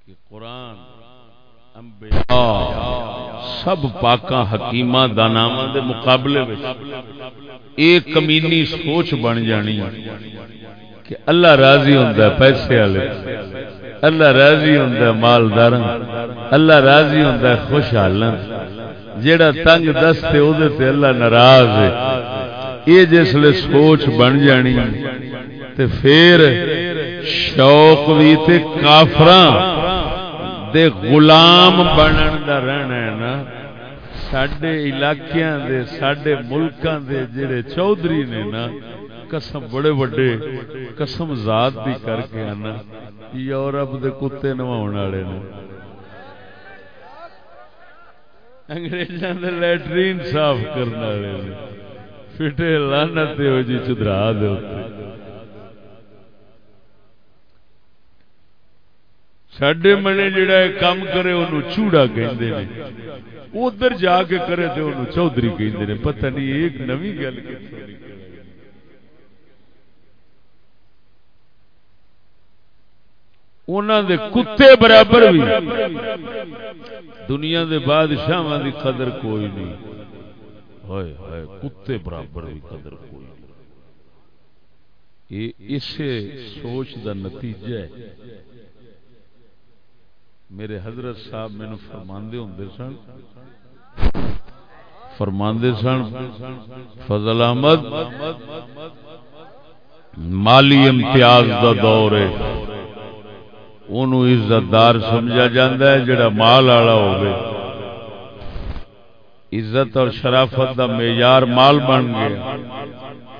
کہ قرآن سب پاکاں حکیمہ داناواں دے مقابلے وچ ایک کمینی سوچ بن جانی کہ اللہ راضی ہوندا ہے پیسے والے۔ اللہ راضی ہوندا ہے مالداراں۔ اللہ راضی ہوندا ہے خوشحالاں۔ جیڑا تنگ دست تے او دے تے اللہ ناراض ہے۔ یہ جسلے سوچ بن جانی تے پھر شوق بھی تے کافراں دے غلام بنن دا رہنا ہے نا۔ ساڈے علاقیاں دے، ساڈے ملکاں دے جڑے چودھری نے نا، قسم بڑے بڑے قسم ذات دی کر کے نا، یورپ دے کتے نواون والے نے۔ انگریزاں دے لیٹرین صاف کرنے والے نے۔ فٹے لعنت ہو جی چدرا دے اوتے سڈے منے جڑا کام کرے ان چوڑا کہ ادھر جا کے کرے تو انہوں چودھری کہ پتہ نہیں ایک نوی گل دے کتے برابر بھی دنیا دے بادشاہ دی قدر کوئی نہیں ہوئے ہوئے کتے برابر بھی قدر کوئی نہیں اسے سوچ دا نتیجہ ہے میرے حضرت صاحب مینو فرماندے ہوں سن۔ فرماندے سن، فضل احمد، مالی امتیاز دا دور ہے۔ عزت دار سمجھا جاندہ ہے جڑا مال آڑا ہوگے عزت اور شرافت دا معیار مال بن گیا۔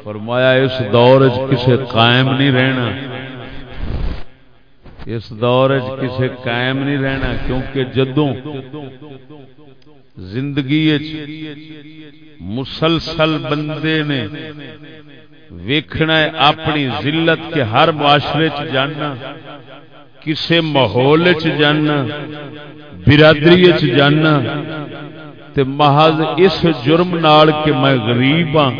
فرمایا اس دور کسے قائم نہیں رہنا۔ اس دور کسے قائم نہیں رہنا، کیونکہ جدوں زندگی مسلسل بندے نے ویکھنا ہے اپنی ذلت کے ہر معاشرے چ جاننا، کسے ماحول چ جاننا، برادری چ جاننا تے محض اس جرم نال کہ میں غریب ہاں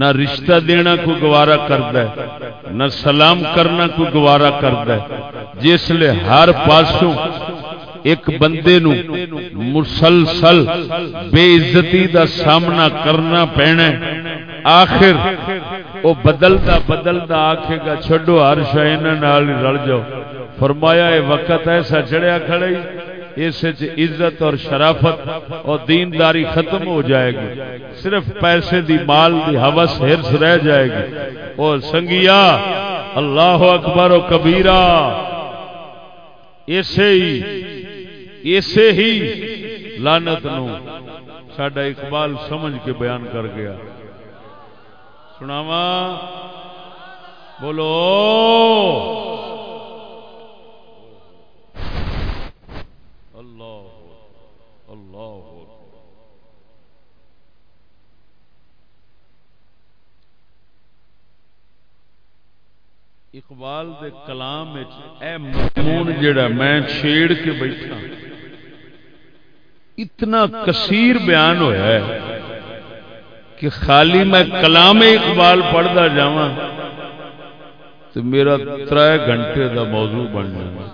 نہ رشتہ دینا کو گوارا کرتا ہے نہ سلام کرنا کو گوارا کرتا ہے جس لیے ہر پاسوں ایک بندے نو مسلسل بے عزتی دا سامنا کرنا پینا آخر وہ بدلتا بدلتا آخے گا، چھڈو ہر شاہ رل جاؤ۔ فرمایا یہ وقت ایسا چڑھیا کھڑے اس عزت اور شرافت اور دینداری ختم ہو جائے گی۔ صرف پیسے دی مال دی حوث ہرس رہ جائے گی۔ اور سنگیا، اللہ اکبر و کبیرہ، اسے ہی اسے ہی لانت نو ساڈا اقبال سمجھ کے بیان کر گیا۔ سناوا بولو۔ اقبال دے کلام اے مضمون جڑا میں چھیڑ کے بیٹھا۔ اتنا کثیر بیان ہویا ہے کہ خالی میں کلام اقبال پڑھتا جاواں تو میرا تر گھنٹے دا موضوع بن جانا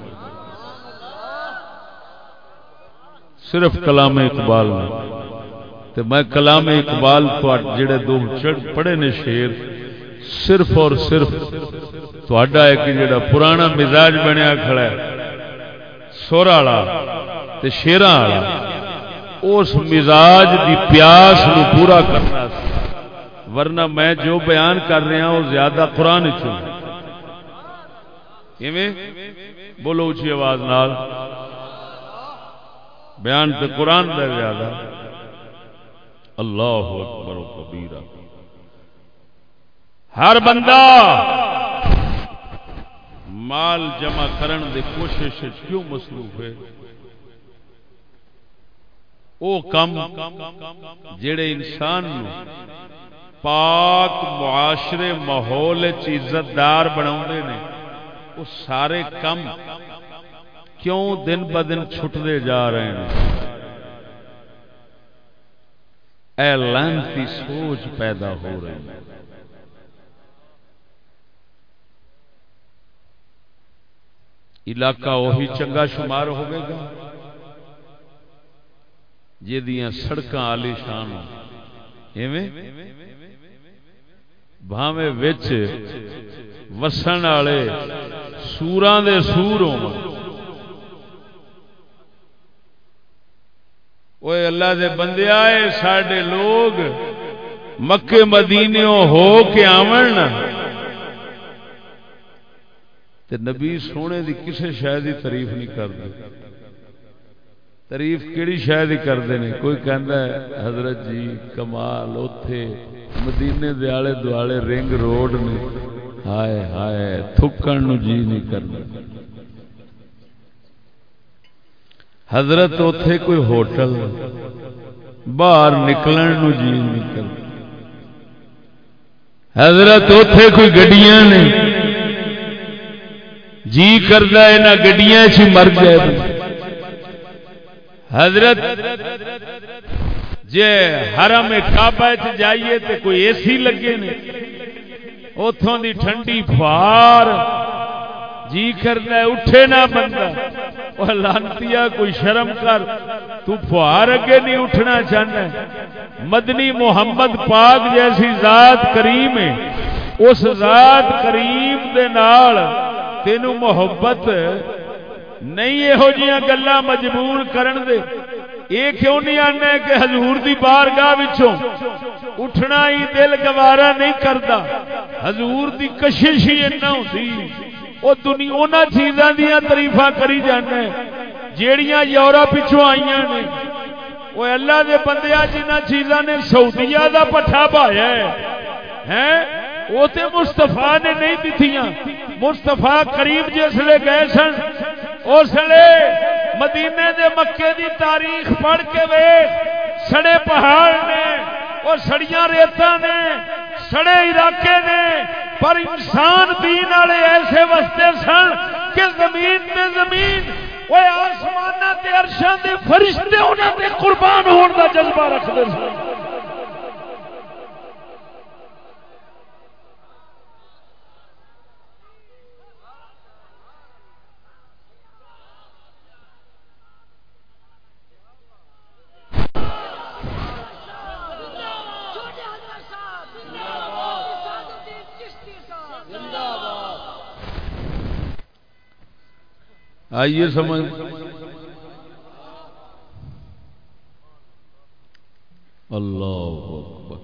صرف کلام اقبال میں تو میں کلام اقبال جڑے دو پڑھے نے شیر صرف اور صرف تھوڑا ایک جڑا پرانا مزاج بنیا کھڑا ہے سر والا شیرا والا اس مزاج دی پیاس نو پورا کرنا ورنہ میں جو بیان کر رہا وہ زیادہ قرآن چ بولو اچھی آواز نال۔ بیان تو قرآن کا زیادہ۔ اللہ اکبر و کبیرہ۔ ہر بندہ مال جمع کرن دے کوشش کیوں مصروف ہے؟ او کم جڑے انسان نو پاک معاشرے ماحول عزت دار بنا نے وہ سارے کم کیوں دن ب دن چھٹتے جا رہے ہیں؟ اے لانتی سوچ پیدا ہو رہی ہے۔ علاقہ وہی چنگا شمار ہوئے گا۔ جہاں سڑک آلی شان بھاوے وسن والے سورا دے سور ہو اللہ دے بندے آئے، ساڈے لوگ مکے مدینوں ہو کے آمن۔ تے نبی سونے دی کسے شاید تعریف نہیں کرتے۔ تعریف کیڑی شاید ہی کرتے ہیں کوئی کہندا ہے، حضرت جی کمال، اوتھے، مدینے دے آلے دوالے رنگ روڈ نے۔ ہائے ہائے، تھکن نو جی نہیں کرنا حضرت اوتھے کوئی ہوٹل، باہر نکلن نو جی نہیں کرنا حضرت اوتھے کوئی گڈیاں نے۔ جی کرتا ہے، نہ گڈیاں چ مر جائے۔ حضرت، جے حرم کعبہ چ جائیے تے کوئی اے سی لگے نے۔ اتوں دی ٹھنڈی فار جی کرنا ہے، اٹھے نہ بندہ۔ وہ لانتیا کوئی شرم کر۔ تو فوار اگے نہیں اٹھنا چاہنا مدنی محمد پاک جیسی ذات کریم ہے۔ اس ذات کریم دے نال تینو محبت نہیں یہو جی گلا مجبور کرن دے۔ یہ کیوں نہیں آنا کہ حضور دی بارگاہ اٹھنا ہی دل گوارا نہیں کرتا حضور دی کشش ہی ایسا ہوتی وہ دنیا چیزاں دیا تریفا کری جانا جیڑیاں یورپ پچھوں آئی نے۔ وہ اللہ دے بندیا جنہ چیزاں نے سعودیا دا پٹھا پایا ہے۔ وہ تو مستفا نے نہیں دتیاں مستفا قریب جسے گئے سن، اس مدینے دے مکے دی تاریخ پڑھ کے وے، سڑے پہاڑ نے، اور سڑیاں ریتا نے، سڑے علاقے نے، پر انسان دین والے ایسے وستے سن کہ زمین تے زمین وہ آسمان تے عرشاں دے فرشتے انہاں تے قربان ہون دا جذبہ رکھتے سن۔ آئیے سمجھ۔ اللہ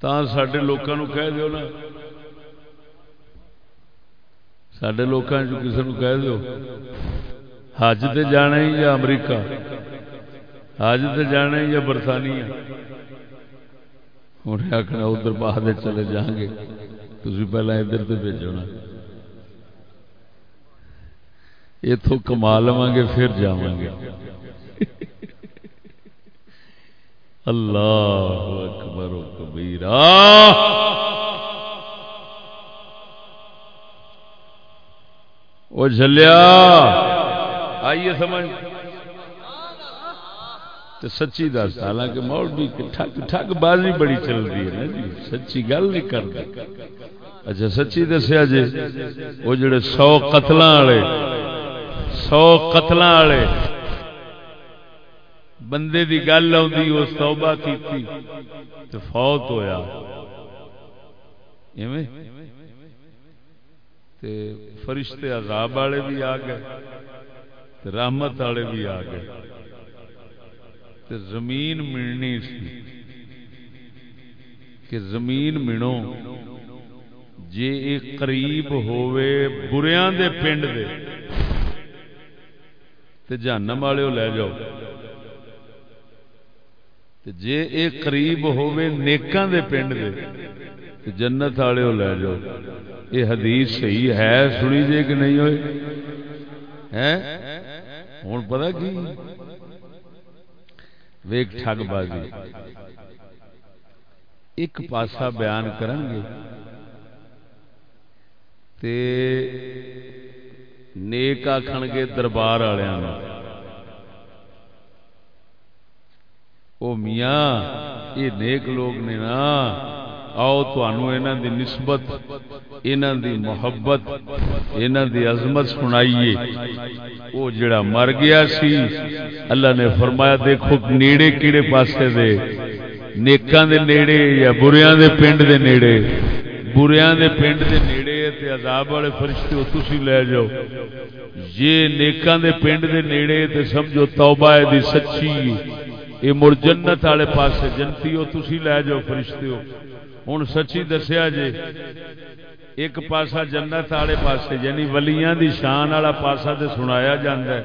تا سڈے لوگوں کہہ دیو نا۔ سڈے لوگوں کسی نے کہہ دیو۔ حج تے جانا ہی یا امریکہ؟ حج تے جانا ہی یا برطانیہ؟ ہوں آخنا ادھر باہر چلے جائیں گے۔ تھی پہلے ادھر تو بھیجو نا۔ اتوں کما لوا گے پھر جا گے اللہ اکبر و کبیرا وہ جلیا آئیے سمجھ۔ تو سچی دس، حالانکہ مول بھی ٹھگ ٹھگ بازی بڑی چل رہی ہے نا جی۔ سچی گل نہیں کرتے اچھا سچی دسیا جی وہ جڑے سو قتل والے سو قتل والے۔ بندے دی گل آئی اس توبہ کی تو فوت ہویا۔ تے فرشتے عذاب والے بھی آ گئے، تے رحمت والے بھی آ گئے۔ تے زمین ملنی سی۔ کہ زمین مڑو جے ایک قریب ہوئے بریاں دے پنڈ دے۔ تے جہنم والے لے جاؤ۔ تے جے اے قریب ہوے نیکاں دے پنڈ دے، تے جنت والے لے جاؤ۔ یہ حدیث صحیح ہے، سنی جے کہ نہیں ہوئے؟ ہیں؟ ہوں پتا کی؟ ویک ٹھگ بازی۔ ایک پاسا بیان کریں گے تے نیک آخن گے دربار والوں وہ میاں، یہ نیک لوگ نے نا، آؤ تنوع دی نسبت انہوں دی محبت انہوں دی عظمت سنائیے۔ وہ جڑا مر گیا سی، اللہ نے فرمایا، دیکھو نیڑے کیڑے پاسے دے۔ نیکاں دے نیڑے یا بریاں دے پنڈ دے نیڑے۔ بریاں دے پنڈ دے نیڑے۔ تے عذاب والے فرشتے او تسی لے جاؤ۔ یہ نیکاں دے پنڈ دے نیڑے تے سمجھو توبہ دی سچی۔ اے مر جنت والے پاسے جنتی او تسی لے جاؤ فرشتے ہو۔ ہن سچی دسیا جے، ایک پاسا جنت والے پاسے یعنی ولیاں دی شان والا پاسا تے سنایا جاندا ہے،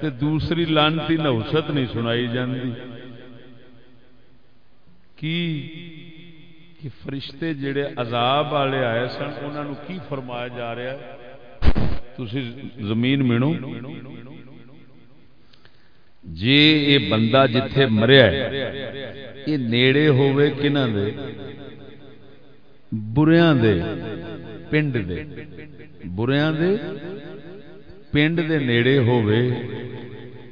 تے دوسری لانتی نوست نہیں سنائی جاندی۔ کی؟ کہ فرشتے جڑے عذاب والے آئے سن انہوں نے کی فرمایا جا رہا ہے؟ تھی زمین مینو؟ جی یہ بندہ جتھے مریا ہے، یہ نیڑے ہوئے کنہ دے، بریاں دے، پنڈ دے۔ بریاں دے، پنڈ دے نیڑے ہوئے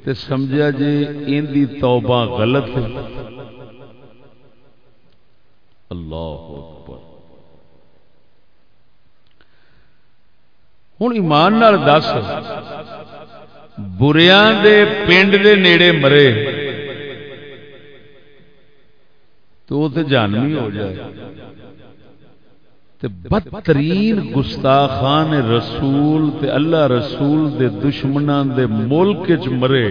تے سمجھا جی ان دی توبہ غلط ہے۔ اللہ اکبر۔ ہوں ایمان نال دس، بریاں دے پنڈ دے نیڑے مرے، تو وہ تو جانوی ہو جائے۔ بدترین گستاخان رسول تے اللہ رسول دے دشمنان دے ملک چ مرے۔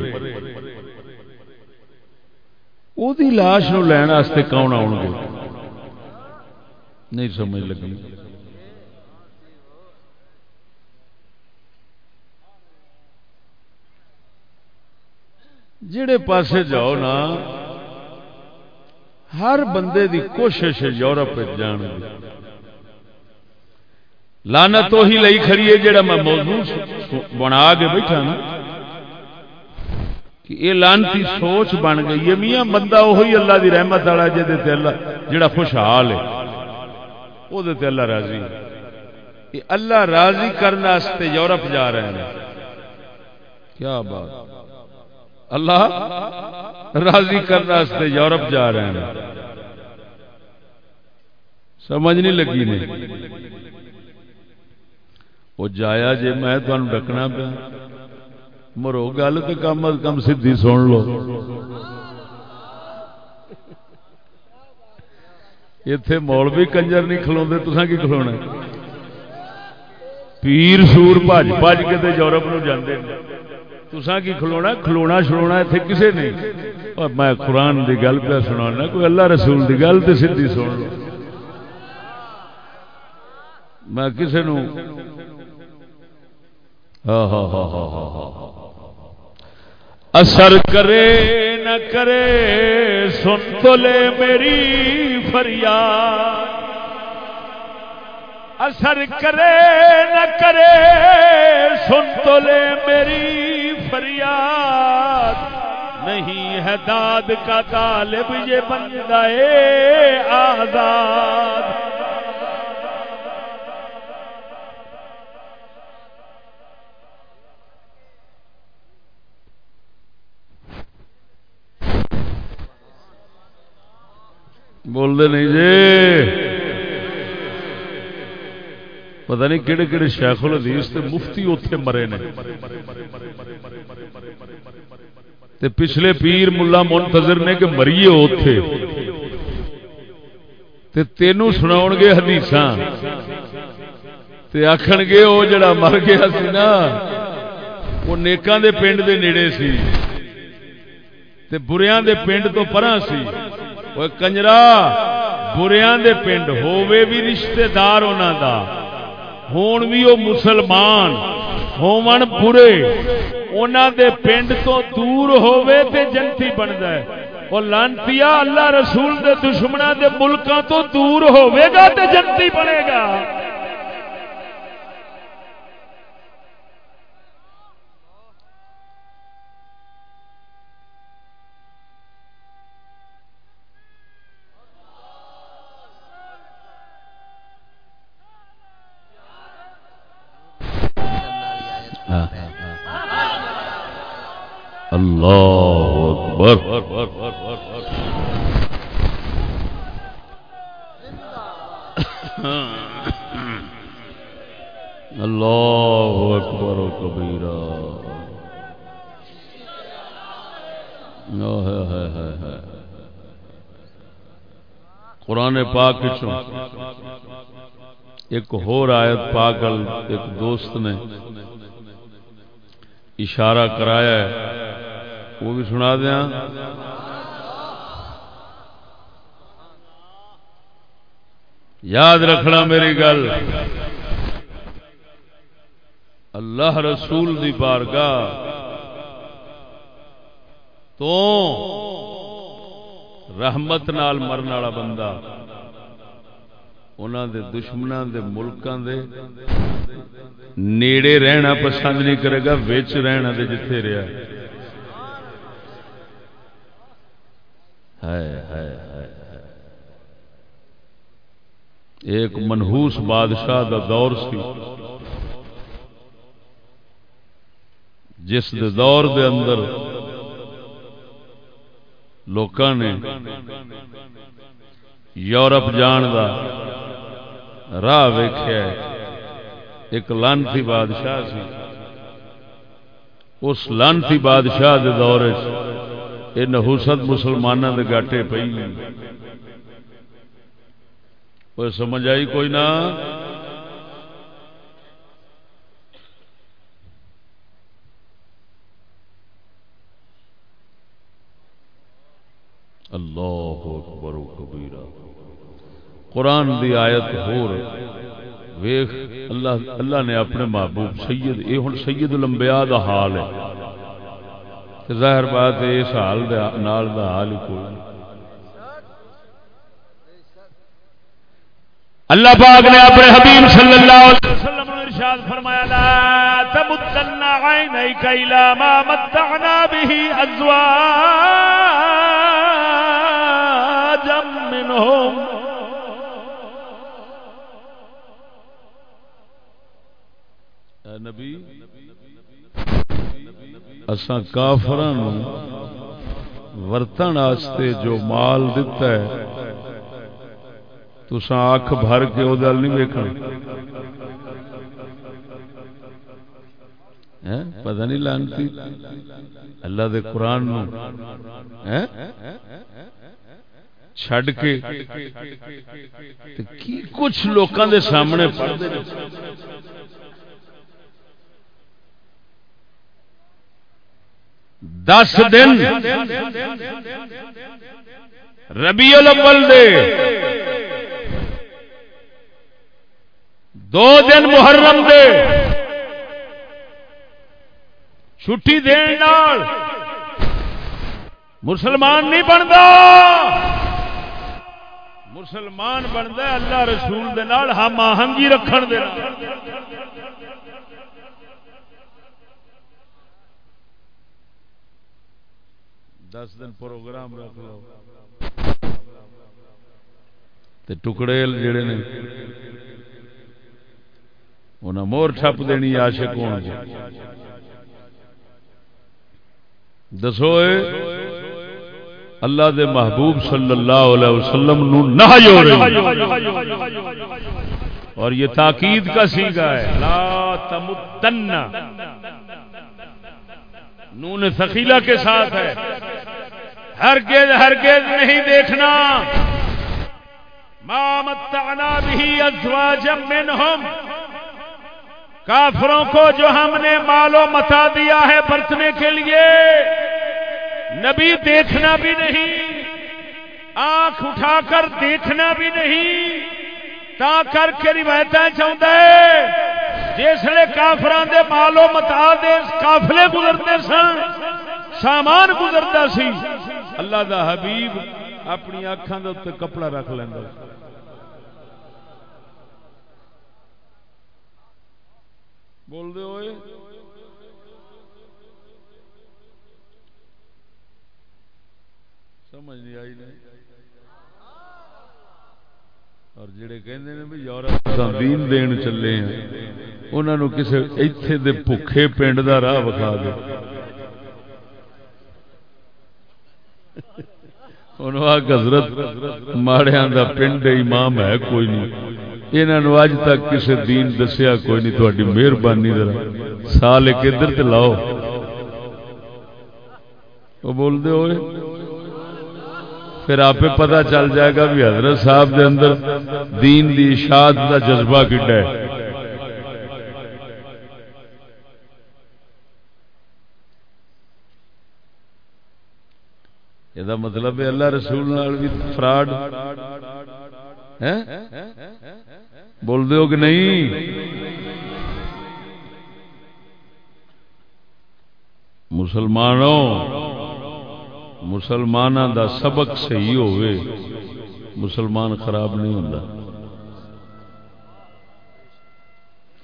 وہی لاش نو لین کون آؤ گے؟ نہیں سمجھ لگی۔ جڑے پاسے جاؤ نا، ہر بندے دی کوشش ہے یورپ جان لانا تو ہی لئی کھڑی ہے جڑا میں موضوع بنا کے بیٹھا نا، کہ یہ لانتی سوچ بن گئی ہے۔ میاں بندہ وہی اللہ دی رحمت والا جہد اللہ جڑا خوشحال ہے۔ وہ اللہ راضی یہ اللہ راضی کرنے یورپ جا رہے ہیں۔ کیا بات۔ اللہ راضی کرنے یورپ جا رہے ہیں۔ سمجھ نہیں لگی نہیں وہ جایا جی میں تمہیں ڈکنا پیا۔ مرو گل تو کم از کم سی سن لو۔ اتے مول بھی کنجر نہیں کھلو تو کی کھلونا پیر سور بج بج کے یورپ نو جانے کی کھلونا کھلونا شلونا اتنے کسے نہیں میں قرآن دی گل پہ سنا کوئی اللہ رسول دی گل تو سی سن لو میں کسی نو ہاں ہاں ہاں ہاں اثر کرے نہ کرے سن تو لے میری فریاد۔ اثر کرے نہ کرے، سن تو لے میری فریاد۔ نہیں ہے داد کا طالب، یہ بندہ آزاد۔ بولتے نہیں جی پتہ نہیں کہڑے کہڑے شیخ الحدیث تے مفتی اتے مرے نے تے پچھلے پیر ملا منتظر نے کہ مریے اتے تے تینوں سنا گے حدیث آخ گے وہ جڑا مر گیا سی نا وہ نیکاں دے پنڈ دے نیڑے سی تے بریاں دے پنڈ تو پرا سی وہ کنجرا بریاں دے پنڈ ہووے بھی رشتہ دار انہوں دا ہون بھی وہ مسلمان ہون برے انہوں دے پنڈ تو دور ہووے تے جنتی بندا ہے او لانتیا اللہ رسول دے دشمنوں دے ملکوں تو دور ہووے گا تے جنتی بنے گا اللہ اکبر۔ اللہ اکبر و کبیرہ۔ قرآن پاک ایک ہو آیت پاگل ایک دوست نے اشارہ کرایا ہے۔ وہ بھی سنا دیا۔ یاد رکھنا میری گل۔ اللہ رسول دی بارگاہ۔ تو رحمت نال مرن والا بندہ۔ انہوں دے دشمنوں دے ملکوں دے نیڑے رہنا پسند نہیں کرے گا وچ رہنا دے جتھے ایک منہوس بادشاہ دا دور سی، جس دے دور دے اندر لوکاں نے یورپ جان دا راہ ویخیا ایک لانتی بادشاہ سی۔ اس لانتی بادشاہ دے دور یہ نہوست مسلمانوں کے گاٹے پی کوئی سمجھ آئی کوئی نہ اللہ اکبر و کبیرہ۔ قرآن دی آیت ہور۔ ویخ اللہ اللہ نے اپنے محبوب سید اے ہن سید الانبیاء دا حال ہے۔ کہ ظاہر بات ہے اس حال دا نال دا حال ہی کوئی نہیں اللہ پاک نے اپنے حبیب صلی اللہ علیہ وسلم نے ارشاد فرمایا لا تمدن عینیک الی ما متعنا به ازواجا منهم نبی اساں کافراں نو ورتن واسطے جو مال دتا ہے تسا اکھ بھر کے وہ دل نہیں ویکھنا پتہ نہیں لانتی اللہ دے قرآن نو چھڈ کے۔ کی کچھ لوکاں دے سامنے پڑھتے دس دن ربیع الاول دے۔ دو دن محرم دے۔ چھٹی دین نال مسلمان نہیں بنتا مسلمان بنتا اللہ رسول دے نال، ہم آہنگی رکھن دے دس دن پروگرام رکھ لو۔ تے ٹکڑے جڑے نے انہیں مور ٹھپ دینی عاشق ہون دسو اللہ دے محبوب صلی اللہ علیہ وسلم نو نہ اور یہ تاکید کا سیگا ہے۔ لا تمتن۔ نون سخیلا کے ساتھ ہے۔ ہرگز ہرگز نہیں دیکھنا۔ ما متعنا به ازواجا منهم۔ کافروں کو جو ہم نے مالو متا دیا ہے برتنے کے لیے۔ نبی دیکھنا بھی نہیں، آنکھ اٹھا کر دیکھنا بھی نہیں۔ تا کر کے روایت چاہتا ہے جسے کافران دے مالو متا دے کافلے گزرتے سن، سامان گزرتا سی۔ اللہ دا حبیب اپنی اکھان دے کپڑا رکھ لینا بول دے ہوئے سمجھ نہیں آئی نہیں۔ اور جڑے کہندے نے بھی یورپ دین دین چلے ہیں۔ انہاں نو کسے ایتھے دے بھکھے پنڈ دا راہ وکھا دے انہوں حضرت ماڑیاں دا پنڈ امام ہے کوئی نہیں انہوں اج تک کسی دین دسیا کوئی نہیں تھوڑی مہربانی ذرا سال ایک ادھر تے لاؤ وہ بول دے ہوئے پھر آپ پتہ چل جائے گا بھی حضرت صاحب دے اندر دین دی اشاعت دا جذبہ کڈا ہے یہ مطلب ہے اللہ رسول نال بھی فراڈ بول دو کہ نہیں مسلمانوں مسلمان دا سبق صحیح ہوئے مسلمان خراب نہیں ہوتا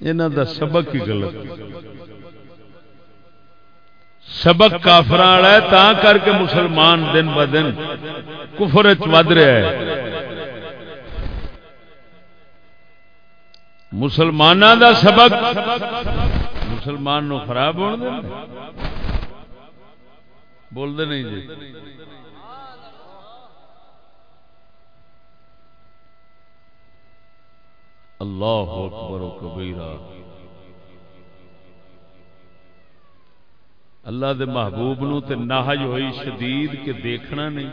یہاں دا سبق ہی غلط سبق کافر والا ہے، تا کر کے مسلمان دن ب دن کفر ود رہا ہے مسلمان دا سبق مسلمان نو خراب ہونے بولتے نہیں جی۔ اللہ اکبر و کبیرہ۔ اللہ دے محبوب نو تے ناہج ہوئی شدید کے دیکھنا نہیں۔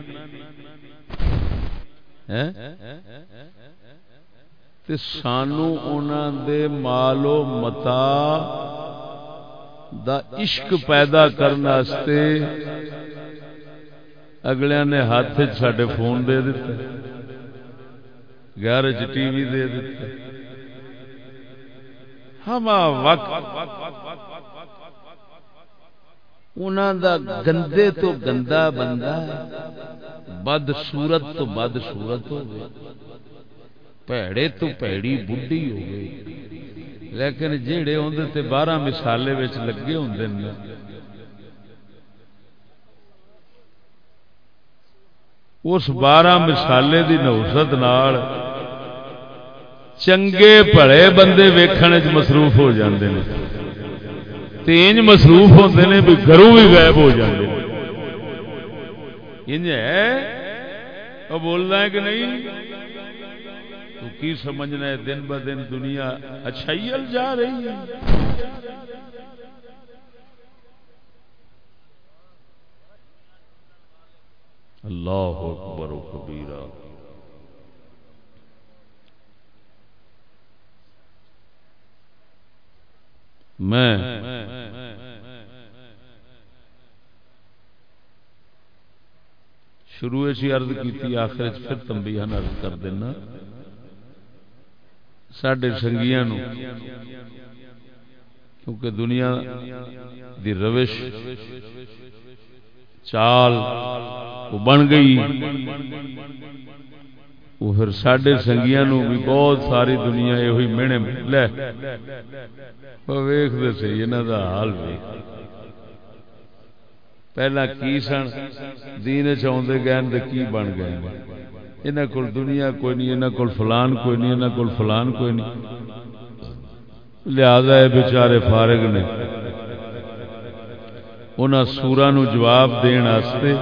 تے سانو انہاں دے مالو متا دا عشق پیدا کرنے واسطے اگلے نے ہاتھ سڈے فون دے دیتا گھر چ ٹی وی دے دیتا ہم وقت دا گندے تو گندا بندہ بد سورت تو بد سورت ہو گئے پیڑے تو پیڑی بڈھی ہو گئی لیکن جہے اندر بارہ مسالے لگے ہوندے ہوں اس بارہ مسالے کی نوسط چنگے پڑے بندے ویکھنے چ مصروف ہو جاندے ہیں تینج مصروف ہوتے ہیں بھی گھروں بھی غائب ہو جاتے انج ہے؟ وہ بولنا ہے کہ نہیں؟ تو کی سمجھنا ہے؟ دن ب دن دنیا اچھائی جا رہی ہے۔ اللہ اکبر و کبیرہ۔ میں شروع سی عرض کی آخر پھر تمبی عرض کر دینا۔ سڈے سنگیا کیونکہ دنیا دی روش، چال بن گئی۔ وہ پھر سڈے سنگیا بھی بہت ساری دنیا یہ مہنے لے ویختے سی یہاں کا حال بھی پہلا کی سن؟ دین چاہتے گئے تے کی بن گئے یہاں کو دنیا کوئی نہیں یہاں کو فلان کوئی نہیں یہاں کو فلان کوئی نہیں۔ لہذا یہ بچارے فارغ نے انہوں سورا نو جواب دین آستے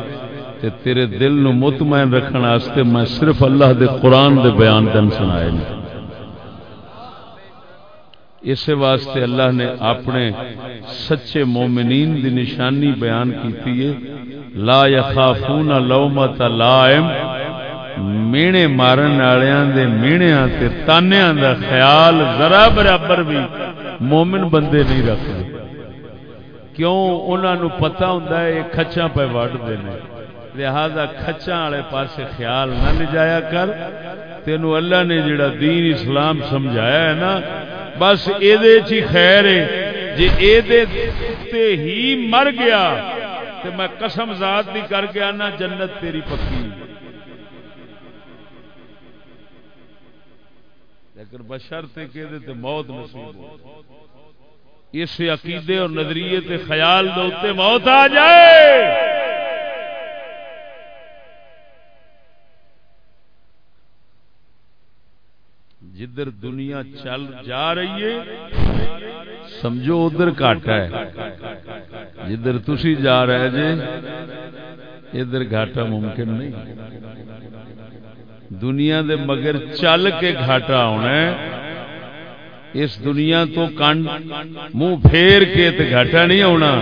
تے تیرے دل نو مطمئن رکھن آستے میں صرف اللہ دے قرآن دے بیان تن سنائے نہیں اس واسطے اللہ نے اپنے سچے مومنین دی نشانی بیان کی لا یخافون لومت لائم۔ مینے مارن والیاں دے میڑیاں تے تانیاں دا خیال ذرا برابر بھی مومن بندے نہیں رکھتے۔ کیوں؟ انہاں نو پتہ ہوندا ہے یہ کھچاں پہ وڈ دے نے۔ لہذا کھچاں والے پاسے خیال نہ لے جایا کر۔ تینو اللہ نے جڑا دین اسلام سمجھایا ہے نا، بس یہ خیر ہے۔ جی یہ ہی مر گیا تو میں قسم ذات دی کر کے آنا، جنت تیری پکی۔ لیکن بشرتے کہ تے موت نصیب ہو۔ اس عقیدے اور نظریے تے خیال دے موت آ جائے۔ جدھر دنیا چل جا رہی ہے، سمجھو ادھر گھاٹا ہے۔ جدھر تھی جا رہے جے، ادھر گھاٹا ممکن نہیں۔ دنیا دے مگر چل کے گھاٹا ہونا ہے۔ اس دنیا تو کنڈ منہ پھیر کے تے گھاٹا نہیں ہونا۔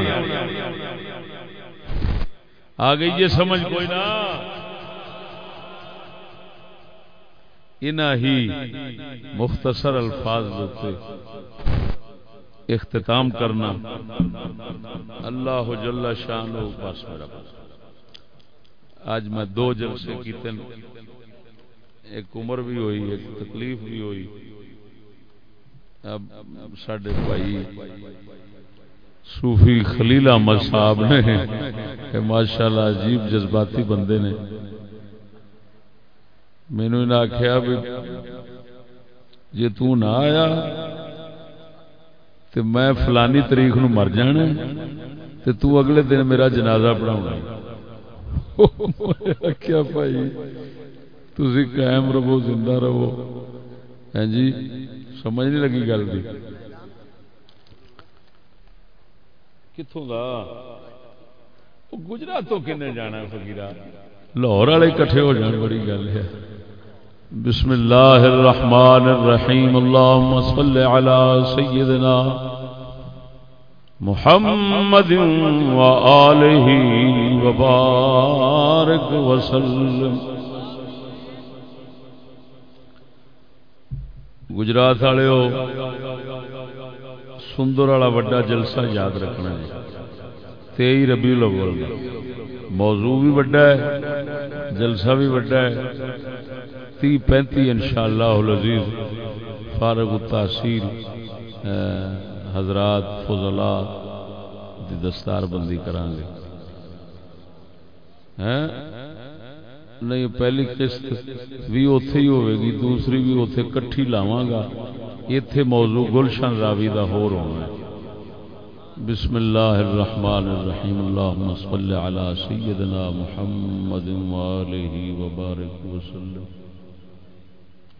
آ گئی یہ سمجھ کوئی نہ۔ ہی مختصر الفاظ اختتام کرنا۔ اللہ جل شان بس میرا آج میں دو جلسے کیتے ایک عمر بھی ہوئی، ایک تکلیف بھی ہوئی۔ اب سڈے بھائی صوفی خلیل احمد صاحب نے ماشاء اللہ عجیب جذباتی بندے نے۔ مینو آخیا بھی جی تنا آیا تو میں فلانی تاریخ نو مر جانا تو تو اگلے دن میرا جنازہ پڑھا کیا بھائی؟ تھی قائم رہو زندہ رہو۔ ہاں جی سمجھ نہیں لگی گل کی کتوں کا گجرات تو کن جانا فکیر لاہور والے کٹھے ہو جان بڑی گل ہے۔ بسم الله الرحمن الرحيم اللهم صل على سيدنا محمد وآله وبارك وسلم گجرات والے سندر والا وڈا جلسہ یاد رکھنا جی۔ ہے تئی ربی الاول۔ موضوع بھی بڑا ہے، جلسہ بھی بڑا ہے۔ تی پینتی ان شاء اللہ عزیز فارغ التحصیل حضرات فضلا دی دستار بندی کران گے۔ ہاں؟ نہیں، پہلی قسط بھی اتے ہی ہوئے گی، دوسری بھی اتے کٹھی لاواں گا۔ اتے موضوع گلشن راوی دا ہور ہونا ہے۔ بسم الله الرحمن الرحيم اللهم صل على سيدنا محمد وآله وبارك وسلم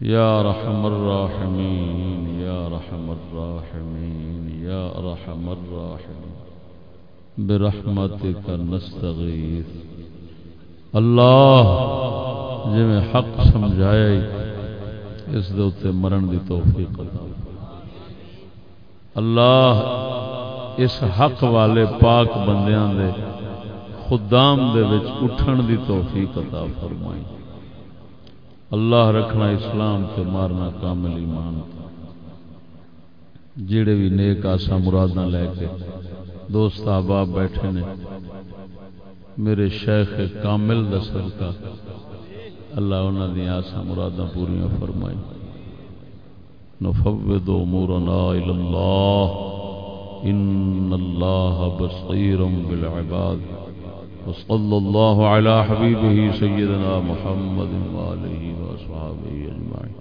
يا رحم الراحمين، يا رحم الراحمين، يا رحم الراحمين. برحمتك نستغيث. اللہ جی میں حق سمجھایا اس دے مرن دی توفیق عطا اللہ، اس حق والے پاک بندیاں دے خدام دے وچ اٹھن دی توفیق عطا فرمائی اللہ رکھنا اسلام تے مارنا کامل ایمان جڑے بھی نیک آسا مراداں لے کے دوست احباب بیٹھے نے، میرے شیخ کامل دا صدقہ۔ اللہ انہاں دی آسا مراداں پوریاں فرمائی نفوض امورنا الى اللہ۔ إن الله بصير بالعباد۔ وصلى الله على حبيبه سيدنا محمد وآله وأصحابه أجمعين.